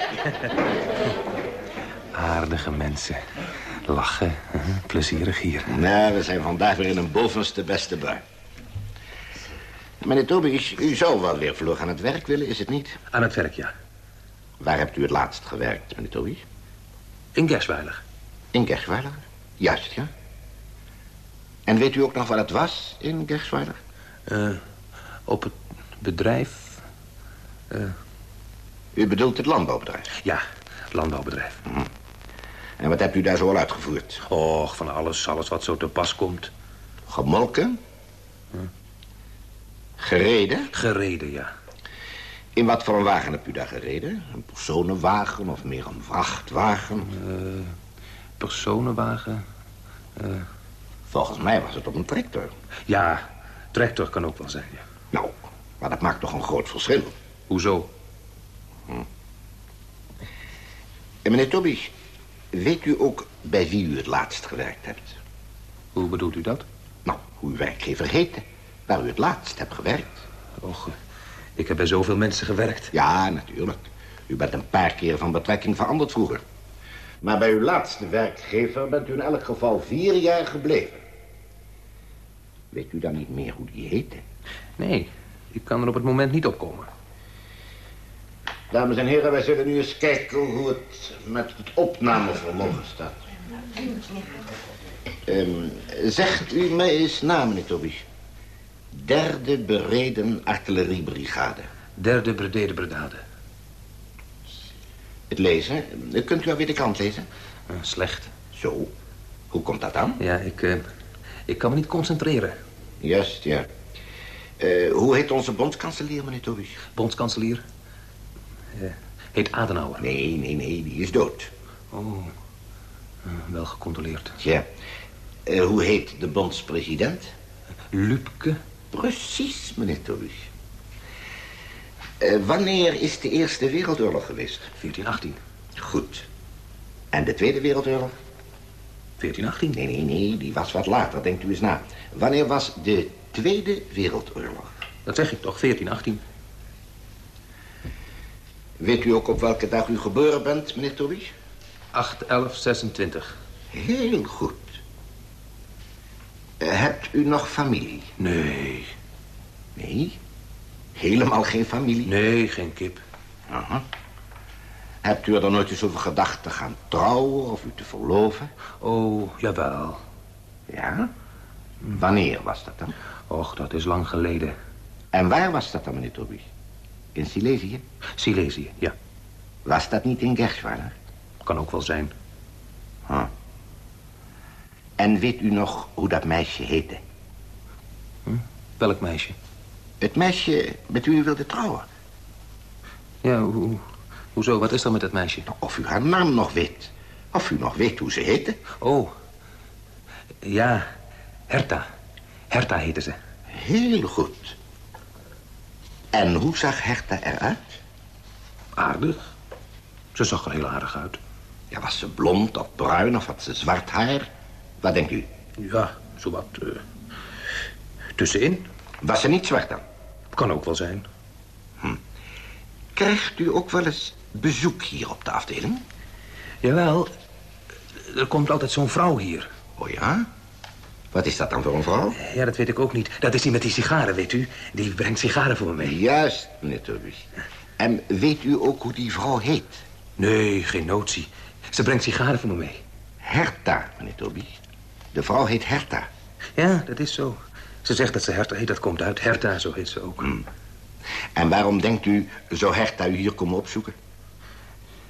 Aardige mensen. Lachen. hè, Plezierig hier. Nou, we zijn vandaag weer in een bovenste beste bui. Meneer Tobisch, u zou wel weer vlug aan het werk willen, is het niet? Aan het werk, ja. Waar hebt u het laatst gewerkt, meneer Tobisch? In Gersweiler. In Gersweiler? Juist, ja. En weet u ook nog wat het was in Gersweiler? Eh, op het bedrijf... eh, U bedoelt het landbouwbedrijf? ja, het landbouwbedrijf. En wat hebt u daar zo al uitgevoerd? Och, van alles, alles wat zo te pas komt. Gemolken? Gereden? Gereden, ja. In wat voor een wagen hebt u daar gereden? Een personenwagen of meer een vrachtwagen? Eh, personenwagen. eh, Volgens mij was het op een tractor. ja, tractor kan ook wel zijn, ja. Nou, maar dat maakt toch een groot verschil. Hoezo? En meneer Tobisch, weet u ook bij wie u het laatst gewerkt hebt? Hoe bedoelt u dat? Nou, hoe uw werkgever heette, waar u het laatst hebt gewerkt. Och, ik heb bij zoveel mensen gewerkt. Ja, natuurlijk. U bent een paar keer van betrekking veranderd vroeger. Maar bij uw laatste werkgever bent u in elk geval vier jaar gebleven. Weet u dan niet meer hoe die heette? Nee, ik kan er op het moment niet op komen. Dames en heren, wij zullen nu eens kijken hoe het met het opnamevermogen staat. Ehm, zegt u mij eens na, meneer Tobies. Derde bereden artilleriebrigade. Derde Brede Brigade. Het lezen, kunt u alweer de krant lezen? Eh, slecht. Zo, hoe komt dat dan? Ja, ik, eh, ik kan me niet concentreren. Juist, ja. Eh, hoe heet onze bondskanselier, meneer Tobies? Bondskanselier. Eh, heet Adenauer. Nee, nee, nee, die is dood. Oh, eh, wel gecontroleerd. Tja, eh, hoe heet de bondspresident? Lupke. Precies, meneer. Eh, wanneer is de Eerste Wereldoorlog geweest? 1418. Goed. En de Tweede Wereldoorlog? 1418? Nee, nee, nee, die was wat later, denkt u eens na. Wanneer was de Tweede Wereldoorlog? Dat zeg ik toch, 1418. Weet u ook op welke dag u geboren bent, meneer Tobies? 8, 11, 26. Heel goed. Eh, hebt u nog familie? Nee. Nee? Helemaal geen familie? Nee, geen kip. Aha. Hebt u er dan nooit eens over gedacht te gaan trouwen of u te verloven? Oh, jawel. Ja? Wanneer was dat dan? Och, dat is lang geleden. En waar was dat dan, meneer Tobies? In Silesië? Silesië, ja. Was dat niet in Gershweiler? Kan ook wel zijn. Huh. En weet u nog hoe dat meisje heette? Welk meisje? Het meisje met wie u wilde trouwen. Ja, hoe, hoezo? Wat is er met dat meisje? Of u haar naam nog weet. Of u nog weet hoe ze heette. Oh. Ja, Herta. Herta heette ze. Heel goed. En hoe zag Herta eruit? Aardig. Ze zag er heel aardig uit. Ja, was ze blond of bruin of had ze zwart haar? Wat denkt u? Ja, zowat eh tussenin. Was ze niet zwart dan? Kan ook wel zijn. Krijgt u ook wel eens bezoek hier op de afdeling? Jawel, er komt altijd zo'n vrouw hier. Oh ja? Wat is dat dan voor een vrouw? Ja, dat weet ik ook niet. Dat is die met die sigaren, weet u. Die brengt sigaren voor me mee. Juist, meneer Turbus. En weet u ook hoe die vrouw heet? Nee, geen notie. Ze brengt sigaren voor me mee. Herta, meneer Toby. De vrouw heet Herta. Ja, dat is zo. Ze zegt dat ze Herta heet, dat komt uit. Herta, zo heet ze ook. En waarom denkt u, zou Herta u hier komen opzoeken?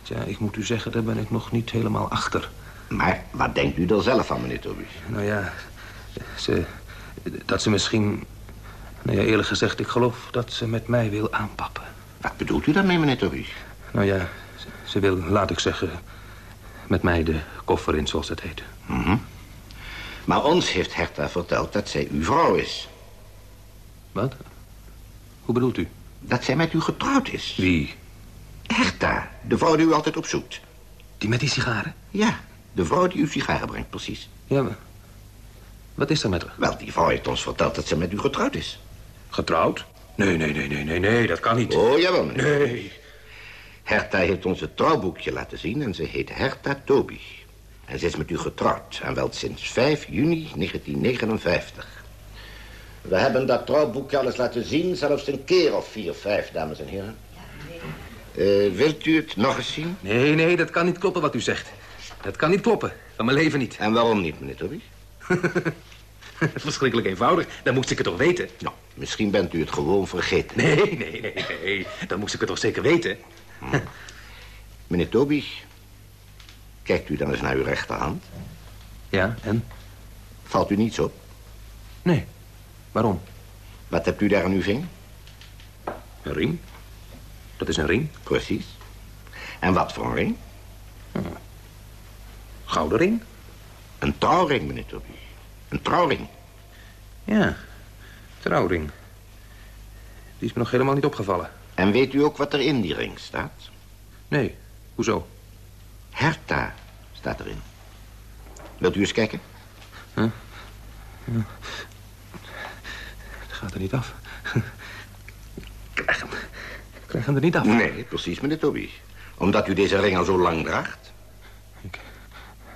Tja, ik moet u zeggen, daar ben ik nog niet helemaal achter. Maar wat denkt u er zelf van, meneer Toby? Nou ja, ze, dat ze misschien... Nou ja, eerlijk gezegd, ik geloof dat ze met mij wil aanpappen. Wat bedoelt u daarmee, meneer Toby? Nou ja, ze, ze wil, laat ik zeggen, met mij de koffer in, zoals dat heet. Mhm. Maar ons heeft Herta verteld dat zij uw vrouw is. Wat? Hoe bedoelt u? Dat zij met u getrouwd is. Wie? Herta, de vrouw die u altijd opzoekt. Die met die sigaren? Ja, de vrouw die u sigaren brengt, precies. Ja, maar... Wat is er met haar? Wel, die vrouw heeft ons verteld dat ze met u getrouwd is. Getrouwd? Nee, nee, nee, nee, nee, nee, dat kan niet. Oh, jawel, meneer. Nee. Herta heeft ons het trouwboekje laten zien en ze heet Herta Toby. En ze is met u getrouwd, en wel sinds 5 juni 1959. We hebben dat trouwboekje al eens laten zien, zelfs een keer of vier, vijf, dames en heren. Eh, wilt u het nog eens zien? Nee, nee, dat kan niet kloppen wat u zegt. Dat kan niet kloppen. Van mijn leven niet. En waarom niet, meneer Toby? Verschrikkelijk eenvoudig. Dan moest ik het toch weten? Nou, misschien bent u het gewoon vergeten. Nee, nee, nee, nee. Dan moest ik het toch zeker weten? Meneer Toby, kijkt u dan eens naar uw rechterhand. Ja, en? Valt u niets op? Nee. Waarom? Wat hebt u daar aan uw vinger? Een ring. Dat is een ring. Precies. En wat voor een ring? Gouden ring. Een trouwring, meneer Toby. Een trouwring. Ja, trouwring. Die is me nog helemaal niet opgevallen. En weet u ook wat er in die ring staat? Nee, hoezo? Herta staat erin. Wilt u eens kijken? Het gaat er niet af. Ik krijg hem, ik krijg hem er niet af. Nee, precies, meneer Toby. Omdat u deze ring al zo lang draagt.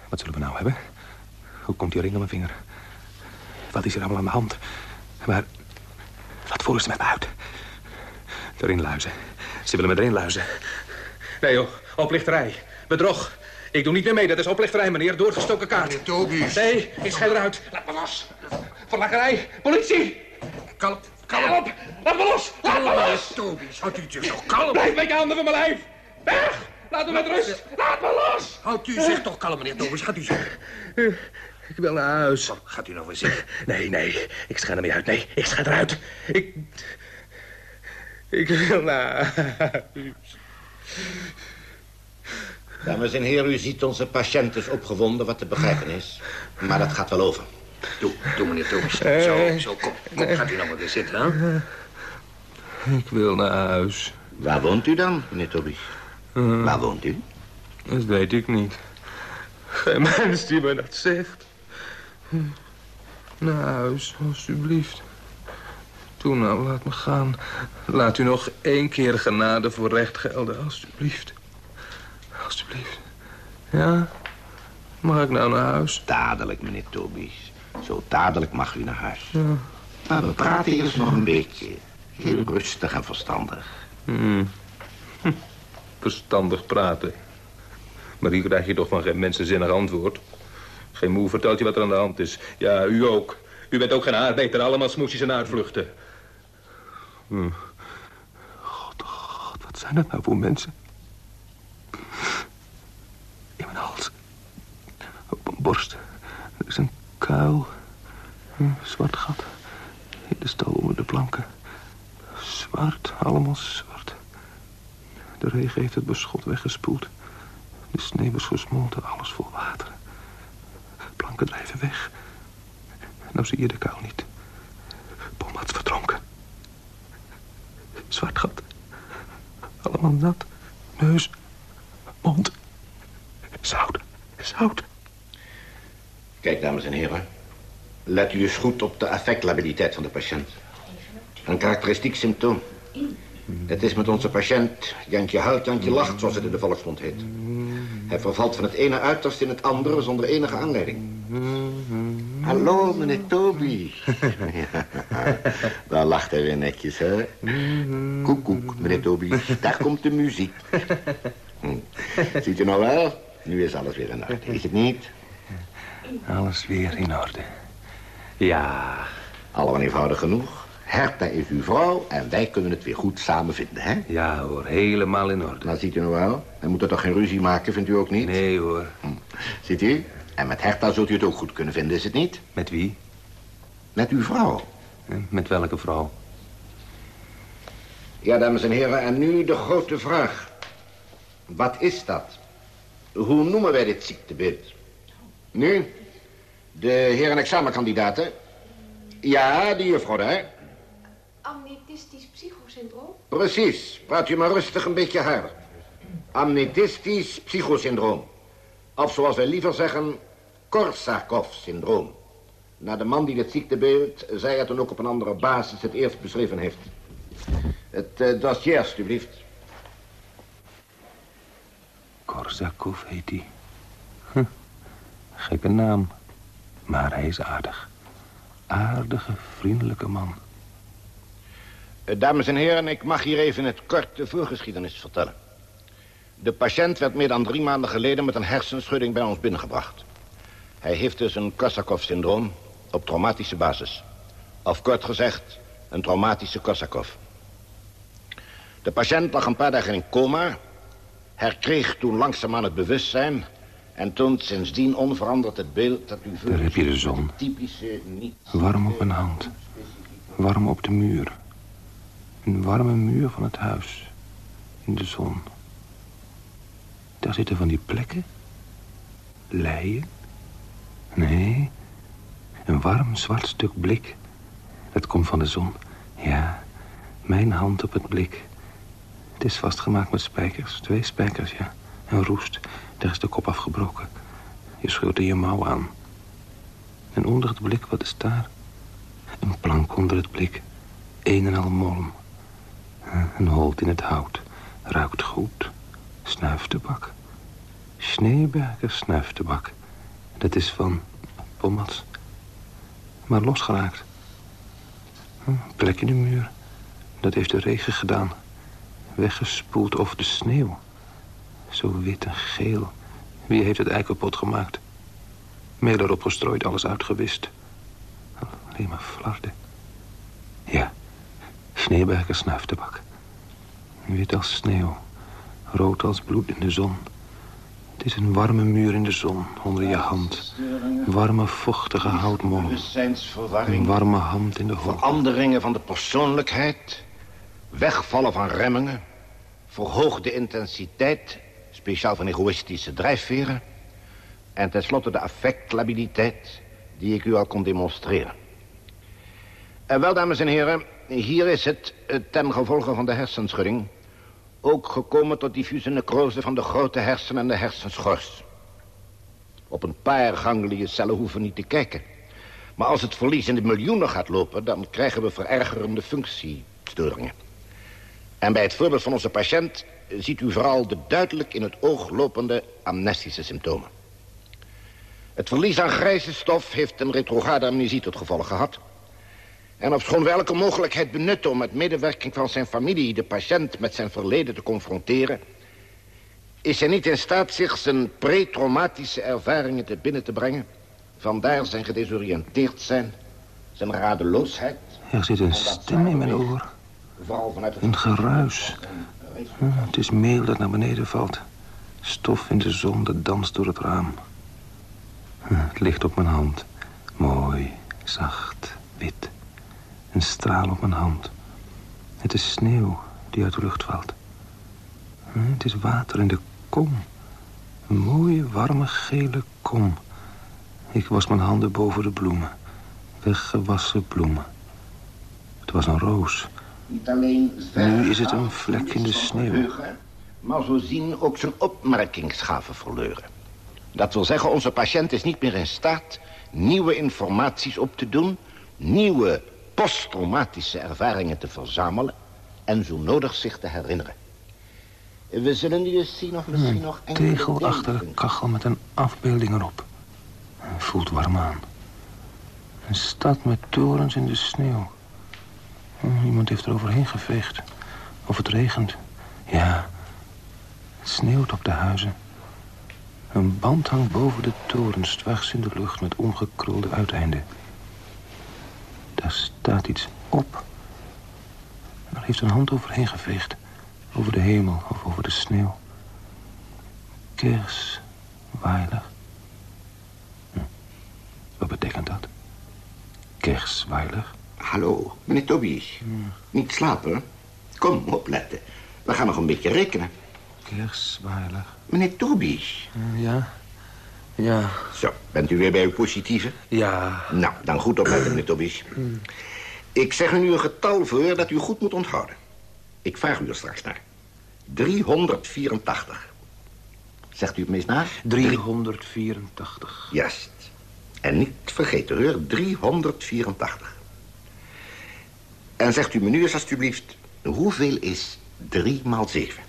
Wat zullen we nou hebben? Hoe komt die ring aan mijn vinger? Wat is er allemaal aan de hand? Maar wat voeren ze met me uit? Erin luizen. Ze willen me erin luizen. Nee joh, oplichterij. Bedrog. Ik doe niet meer mee, dat is oplichterij, meneer. Doorgestoken kaart. Toby. Nee, ik schijn eruit. Laat me los. Verlakkerij. Politie. Kalm, Kalm op. Laat me los. Laat me los. Toby, houdt u zich toch kalm? Blijf met je handen van mijn lijf. Weg. Laat me met rust. Laat me los. Houdt u zich toch kalm, meneer Toby. Gaat u zitten. Ik wil naar huis. Gaat u nou weer zitten? Nee, nee. Ik schijn er niet uit. Nee, ik schijn eruit. Ik... Ik wil naar huis. Dames en heren, u ziet onze patiënt is opgewonden wat te begrijpen is. Maar dat gaat wel over. Doe, doe, meneer Toby. Zo, zo, kom. Kom, gaat u nou maar weer zitten, hè? Ik wil naar huis. Waar woont u dan, meneer Toby? Waar woont u? Dat weet ik niet. Geen mens die me dat zegt. Naar huis, alstublieft. Doe nou, laat me gaan. Laat u nog één keer genade voor recht gelden, alstublieft. Alstublieft. Ja? Mag ik nou naar huis? Dadelijk, meneer Toby. Zo dadelijk mag u naar huis. Maar we praten eerst nog een beetje. Heel rustig en verstandig. Hmm. Hm. Verstandig praten. Maar hier krijg je toch van geen mensenzinnig antwoord. Geen moe vertelt je wat er aan de hand is. Ja, u ook. U bent ook geen arbeiter, allemaal smoesjes en uitvluchten. Hm. God, God, wat zijn dat nou voor mensen? In mijn hals. Op mijn borst. Er is een kuil. Een zwart gat. In de stal onder de planken. Zwart, allemaal zwart. De regen heeft het beschot weggespoeld. De sneeuw is gesmolten, alles vol water. Planken drijven weg. Nou zie je de kuil niet. Pommaat verdronken. Zwart gat. Allemaal nat. Neus. Mond. Zout. Zout. Kijk, dames en heren. Let u eens goed op de affectlabiliteit van de patiënt. Een karakteristiek symptoom. Het is met onze patiënt Jantje huilt, Jantje lacht, zoals het in de volksmond heet. Hij vervalt van het ene uiterst in het andere zonder enige aanleiding. Hallo, meneer Toby. ja, daar lacht hij weer netjes, hè? Koek, koek, meneer Toby. Daar komt de muziek. Hm. Ziet u nou wel? Nu is alles weer in orde, is het niet? Alles weer in orde. Ja. Allemaal eenvoudig genoeg. Herta is uw vrouw en wij kunnen het weer goed samen vinden, hè? Ja hoor, helemaal in orde. Nou, ziet u nou wel? Hij moet er toch geen ruzie maken, vindt u ook niet? Nee hoor. Hm. Ziet u? En met Herta zult u het ook goed kunnen vinden, is het niet? Met wie? Met uw vrouw. Met welke vrouw? Ja, dames en heren, en nu de grote vraag. Wat is dat? Hoe noemen wij dit ziektebeeld? Nu, de heren examenkandidaten. Ja, die juffrouw daar. Amnetistisch psychosyndroom? Precies. Praat u maar rustig een beetje harder. Amnetistisch psychosyndroom. Of zoals wij liever zeggen, Korsakov-syndroom. Naar de man die dit ziektebeeld, zij het dan ook op een andere basis het eerst beschreven heeft. Het eh, dossier, alstublieft. Korsakov heet hij. Hm. Gekke naam. Maar hij is aardig. aardige, vriendelijke man. Eh, Dames en heren, ik mag hier even het kort de voorgeschiedenis vertellen. De patiënt werd meer dan drie maanden geleden met een hersenschudding bij ons binnengebracht. Hij heeft dus een Korsakoff-syndroom op traumatische basis. Of kort gezegd, een traumatische Korsakoff. De patiënt lag een paar dagen in coma, herkreeg toen langzaamaan het bewustzijn... en toont sindsdien onveranderd het beeld dat u... Daar heb je de zon. Typische, niet... Warm op mijn hand. Warm op de muur. Een warme muur van het huis. In de zon. Daar zitten van die plekken. Leien. Nee. Een warm zwart stuk blik. Het komt van de zon. Ja, mijn hand op het blik. Het is vastgemaakt met spijkers. Twee spijkers, ja. Een roest. Daar is de kop afgebroken. Je scheurt er je mouw aan. En onder het blik, wat is daar? Een plank onder het blik. Een en al molm. Een holt in het hout. Ruikt goed. Snuiftebak. Schneeberger snuiftebak. Dat is van Pommats. Maar losgeraakt. Een plek in de muur. Dat heeft de regen gedaan. Weggespoeld over de sneeuw. Zo wit en geel. Wie heeft het ei kapot gemaakt? Meel erop gestrooid, alles uitgewist. Alleen maar flarden. Ja, Sneeuwberger snuiftebak. Wit als sneeuw. Rood als bloed in de zon. Het is een warme muur in de zon, onder je hand. Warme, vochtige houtmol. Een warme hand in de hoofd. veranderingen van de persoonlijkheid... wegvallen van remmingen... verhoogde intensiteit, speciaal van egoïstische drijfveren... en tenslotte de affectlabiliteit die ik u al kon demonstreren. En wel, dames en heren, hier is het ten gevolge van de hersenschudding... ook gekomen tot diffuse necrose van de grote hersen en de hersenschors. Op een paar gangliecellen hoeven niet te kijken. Maar als het verlies in de miljoenen gaat lopen... dan krijgen we verergerende functiestoringen. En bij het voorbeeld van onze patiënt... eh, ziet u vooral de duidelijk in het oog lopende amnestische symptomen. Het verlies aan grijze stof heeft een retrograde amnesie tot gevolg gehad... En ofschoon we elke mogelijkheid benutten om met medewerking van zijn familie... de patiënt met zijn verleden te confronteren... is hij niet in staat zich zijn pre-traumatische ervaringen te binnen te brengen. Vandaar zijn gedesoriënteerd zijn, zijn radeloosheid... Er zit een stem in mijn oor. Vooral vanuit het... Een geruis. Hm, Het is meel dat naar beneden valt. Stof in de zon dat danst door het raam. Hm, Het ligt op mijn hand. Mooi, zacht, wit. Een straal op mijn hand. Het is sneeuw die uit de lucht valt. Hm, Het is water in de kom. Een mooie, warme, gele kom. Ik was mijn handen boven de bloemen. Weggewassen bloemen. Het was een roos. Niet alleen Nu is het een vlek in de sneeuw. maar zo zien ook zijn opmerkingsgaven verloren. Dat wil zeggen, onze patiënt is niet meer in staat nieuwe informaties op te doen, nieuwe posttraumatische ervaringen te verzamelen en zo nodig zich te herinneren. We zullen nu eens zien of misschien nog Een tegelachtige dingen- kachel met een afbeelding erop. Voelt warm aan. Een stad met torens in de sneeuw. Hm, Iemand heeft er overheen geveegd. Of het regent. Ja, het sneeuwt op de huizen. Een band hangt boven de torens, dwars in de lucht met omgekrulde uiteinden. Daar staat iets op. Er heeft een hand overheen geveegd. Over de hemel of over de sneeuw. Kersweilig. Hm. Wat betekent dat? Kersweilig? Hallo, meneer Tobias. Niet slapen? Kom, opletten. We gaan nog een beetje rekenen. Kersweilig. Meneer Tobias. Ja? Ja. Zo, bent u weer bij uw positieve? Ja. Nou, dan goed opletten, meneer Tobias. Ik zeg u nu een getal voor dat u goed moet onthouden. Ik vraag u er straks naar. 384. Zegt u het meest na? 384. Juist. En niet vergeten hoor, 384. En zegt u me nu eens alstublieft, hoeveel is 3 maal 7?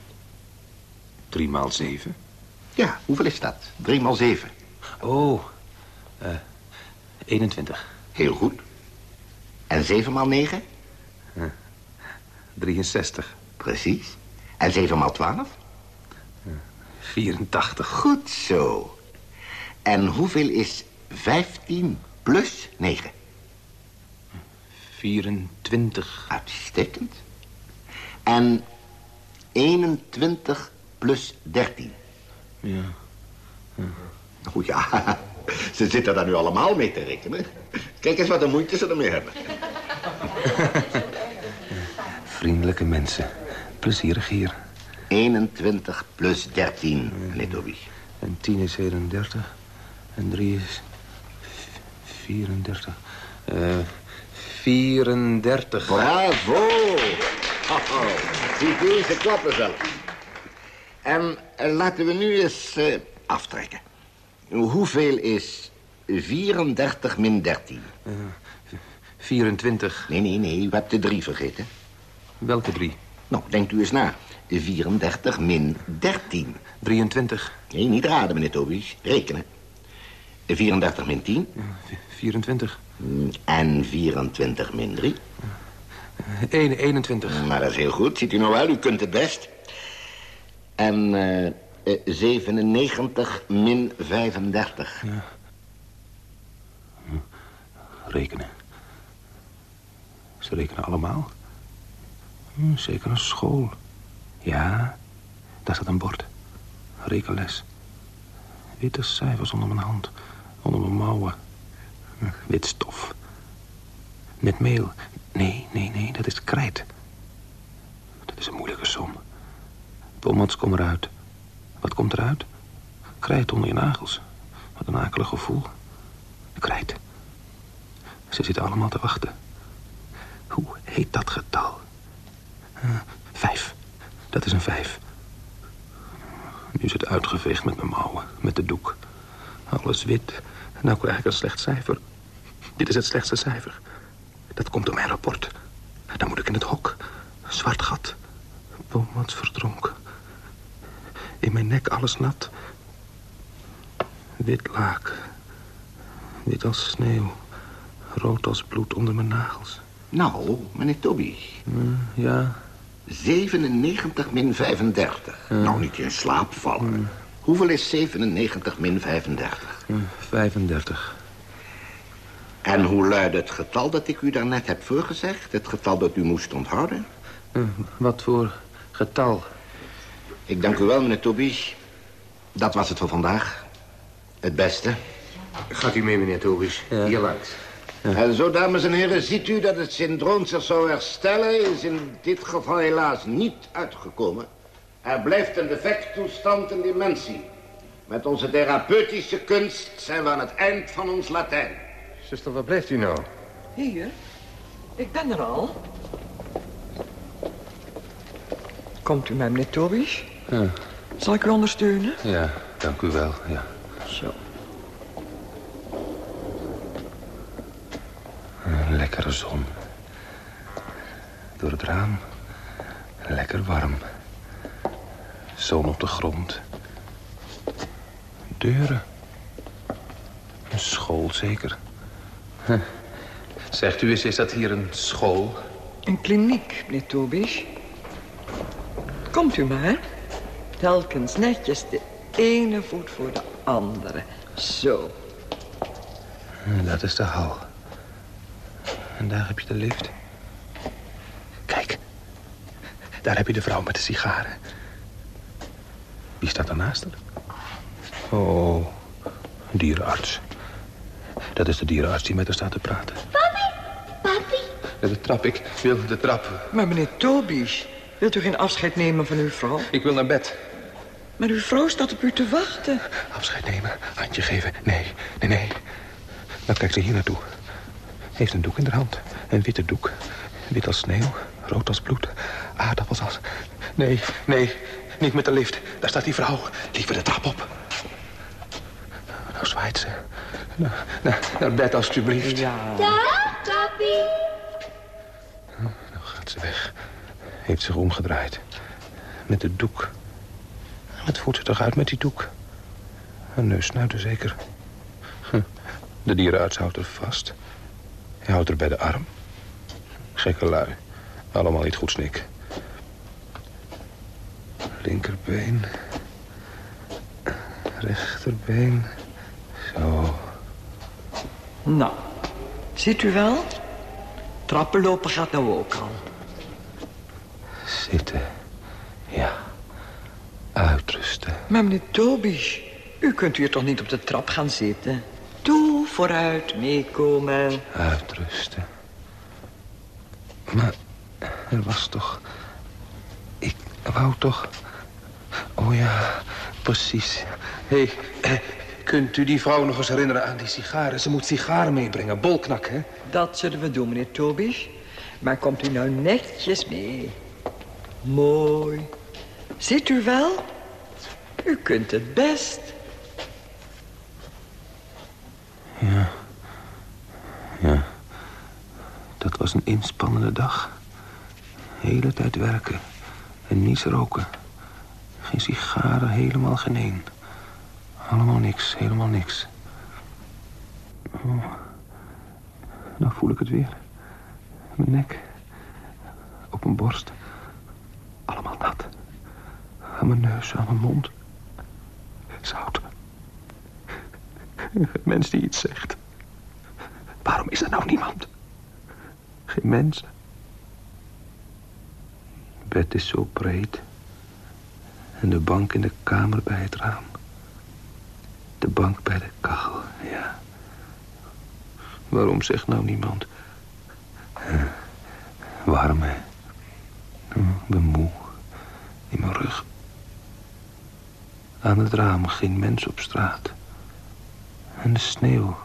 3 maal 7? Ja, hoeveel is dat? 3 maal 7. Oh, eh 21. Heel goed. En 7 maal 9? 63. Precies. En 7 maal 12? 84. Goed zo. En hoeveel is 15 plus 9? 24. Uitstekend. En 21 plus 13? Ja. Goed, ja. Ze zitten daar nu allemaal mee te rekenen. Kijk eens wat de moeite ze ermee hebben. Vriendelijke mensen. Plezierig hier. 21 plus 13, meneer. En 10 is 31. En 3 is... 34. Eh 34. Bravo! Oh, u, ze klappen zelf. En eh, laten we nu eens eh, aftrekken. Hoeveel is 34 min 13? 24. Nee, nee, nee, u hebt de 3 vergeten. Welke drie? Nou, denkt u eens na. 34 min 13. 23. Nee, niet raden, meneer Tobies. Rekenen. 34 min 10. 24. En 24 min 3. 1, 21. Maar dat is heel goed. Ziet u nou wel, u kunt het best. En eh, eh, 97 min 35. Ja. Rekenen. Ze rekenen allemaal. Hm, zeker een school. Ja, daar staat een bord. Rekenles. Witte cijfers onder mijn hand. Onder mijn mouwen. Hm, Wit stof. Met meel. Nee, nee, nee, dat is krijt. Dat is een moeilijke som. Pommats, kom eruit. Wat komt eruit? Krijt onder je nagels. Wat een akelig gevoel. Krijt. Ze zitten allemaal te wachten. Hoe heet dat getal? Eh, vijf. Dat is een vijf. Nu is het uitgeveegd met mijn mouwen, met de doek. Alles wit. Nou krijg ik een slecht cijfer. Dit is het slechtste cijfer. Dat komt door mijn rapport. Dan moet ik in het hok. Zwart gat. Pomats verdronken. In mijn nek alles nat. Wit laak. Wit als sneeuw. Rood als bloed onder mijn nagels. Nou, meneer Toby. ja. 97 min 35. Nou, niet in slaap vallen. Hoeveel is 97 min 35? 35. En hoe luidt het getal dat ik u daarnet heb voorgezegd? Het getal dat u moest onthouden? Eh, wat voor getal? Ik dank u wel, meneer Toby. Dat was het voor vandaag. Het beste. Gaat u mee, meneer Tobies? Hier langs. En zo, dames en heren, ziet u dat het syndroom zich zou herstellen... is in dit geval helaas niet uitgekomen. Er blijft een defecttoestand in dimensie. Met onze therapeutische kunst zijn we aan het eind van ons Latijn. Zuster, waar blijft u nou? Hier, ik ben er al. Komt u met meneer Tobies? Ja. Zal ik u ondersteunen? Ja, dank u wel, ja. Zo. Een lekkere zon. Door het raam. Lekker warm. Zon op de grond. Deuren. Een school zeker. Huh. Zegt u eens, is dat hier een school? Een kliniek, meneer Tobies. Komt u maar. Telkens netjes de ene voet voor de andere. Zo. Dat is de hal. En daar heb je de lift. Kijk. Daar heb je de vrouw met de sigaren. Wie staat daarnaast haar? Oh, een dierenarts. Dat is de dierenarts die met haar staat te praten. Papi? Ja, de trap, ik wil de trap. Maar meneer Tobies, wilt u geen afscheid nemen van uw vrouw? Ik wil naar bed. Maar uw vrouw staat op u te wachten. Afscheid nemen, handje geven. Nee, nee, nee. Dan kijkt ze hier naartoe. Heeft een doek in de hand. Een witte doek. Wit als sneeuw, rood als bloed. Aardappels als... Nee, nee, niet met de lift. Daar staat die vrouw. Liever de trap op. Nou zwaait ze. Naar, naar, naar bed, alstublieft. Ja. Dag, papi. Nou gaat ze weg. Heeft zich omgedraaid. Met de doek. Wat voert ze toch uit met die doek? Een neusnuiter zeker. Hm. De dierenarts houdt er vast. Hij houdt er bij de arm. Gekke lui. Allemaal niet goed, Snik. Linkerbeen. Rechterbeen. Zo. Nou, ziet u wel? Trappen lopen gaat nou ook al. Zitten. Ja. Uitrusten. Maar meneer Tobisch, u kunt hier toch niet op de trap gaan zitten? Toe, vooruit, meekomen. Uitrusten. Maar er was toch... Ik wou toch... Oh ja, precies. Hé, hey, kunt u die vrouw nog eens herinneren aan die sigaren? Ze moet sigaren meebrengen, bolknak, hè? Dat zullen we doen, meneer Tobisch. Maar komt u nou netjes mee. Mooi. Ziet u wel? U kunt het best. Ja. Ja. Dat was een inspannende dag. hele tijd werken. En niets roken. Geen sigaren, helemaal geen één. Allemaal niks, helemaal niks. Oh. Nou voel ik het weer. Mijn nek. Op mijn borst. Allemaal nat. Aan mijn neus, aan mijn mond. Zout. Een mens die iets zegt. Waarom is er nou niemand? Geen mensen. Bed is zo breed. En de bank in de kamer bij het raam. De bank bij de kachel, ja. Waarom zegt nou niemand? Warm, hè? Ik ben moe. In mijn rug. Aan het raam geen mens op straat. En de sneeuw.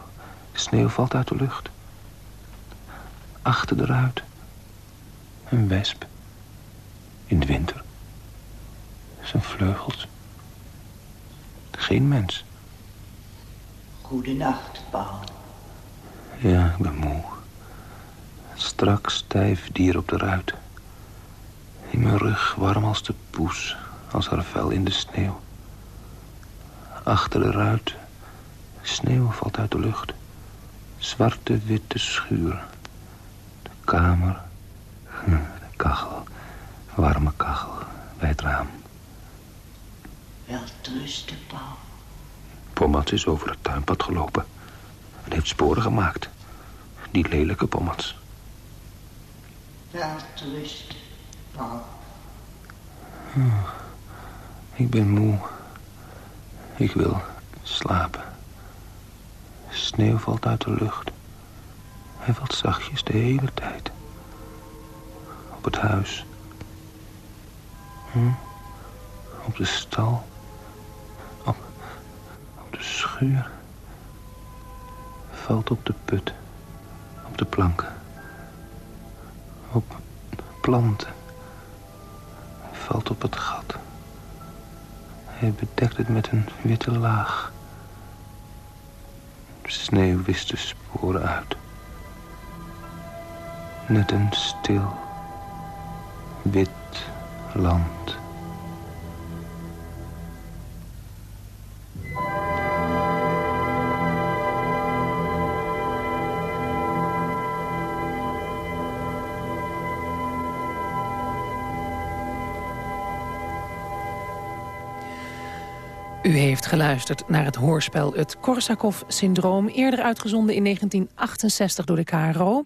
De sneeuw valt uit de lucht. Achter de ruit. Een wesp. In de winter. Zijn vleugels. Geen mens. Goedenacht, Paul. Ja, ik ben moe. Strak, stijf dier op de ruit. In mijn rug warm als de poes, als haar vel in de sneeuw. Achter de ruit, sneeuw valt uit de lucht. Zwarte, witte schuur. De kamer, hm, de kachel, warme kachel bij het raam. Wel rusten, Paul. Pommats is over het tuinpad gelopen en heeft sporen gemaakt. Die lelijke Pommats. Wel rusten, Paul. Oh, ik ben moe. Ik wil slapen. Sneeuw valt uit de lucht. Hij valt zachtjes de hele tijd. Op het huis. Hm? Op de stal. Op, op de schuur. Valt op de put. Op de planken. Op planten. Valt op het gat. Hij bedekt het met een witte laag. Sneeuw wist de sporen uit. Net een stil, wit land. U heeft geluisterd naar het hoorspel Het Korsakoff-syndroom... eerder uitgezonden in 1968 door de KRO.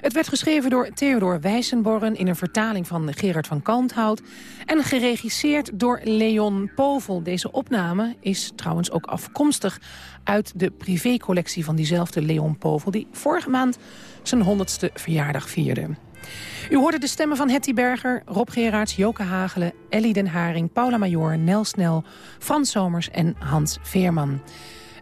Het werd geschreven door Theodor Wijsenborren... in een vertaling van Gerard van Kalmthout... en geregisseerd door Leon Povel. Deze opname is trouwens ook afkomstig uit de privécollectie... van diezelfde Leon Povel... die vorige maand zijn 100ste verjaardag vierde. U hoorde de stemmen van Hetty Berger, Rob Gerards, Joke Hagelen... Ellie den Haring, Paula Major, Nel Snel, Frans Somers en Hans Veerman.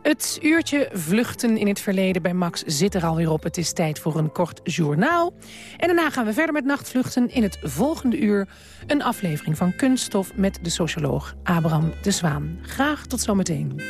Het uurtje vluchten in het verleden bij Max zit er alweer op. Het is tijd voor een kort journaal. En daarna gaan we verder met nachtvluchten. In het volgende uur een aflevering van Kunststof... met de socioloog Abraham de Zwaan. Graag tot zometeen.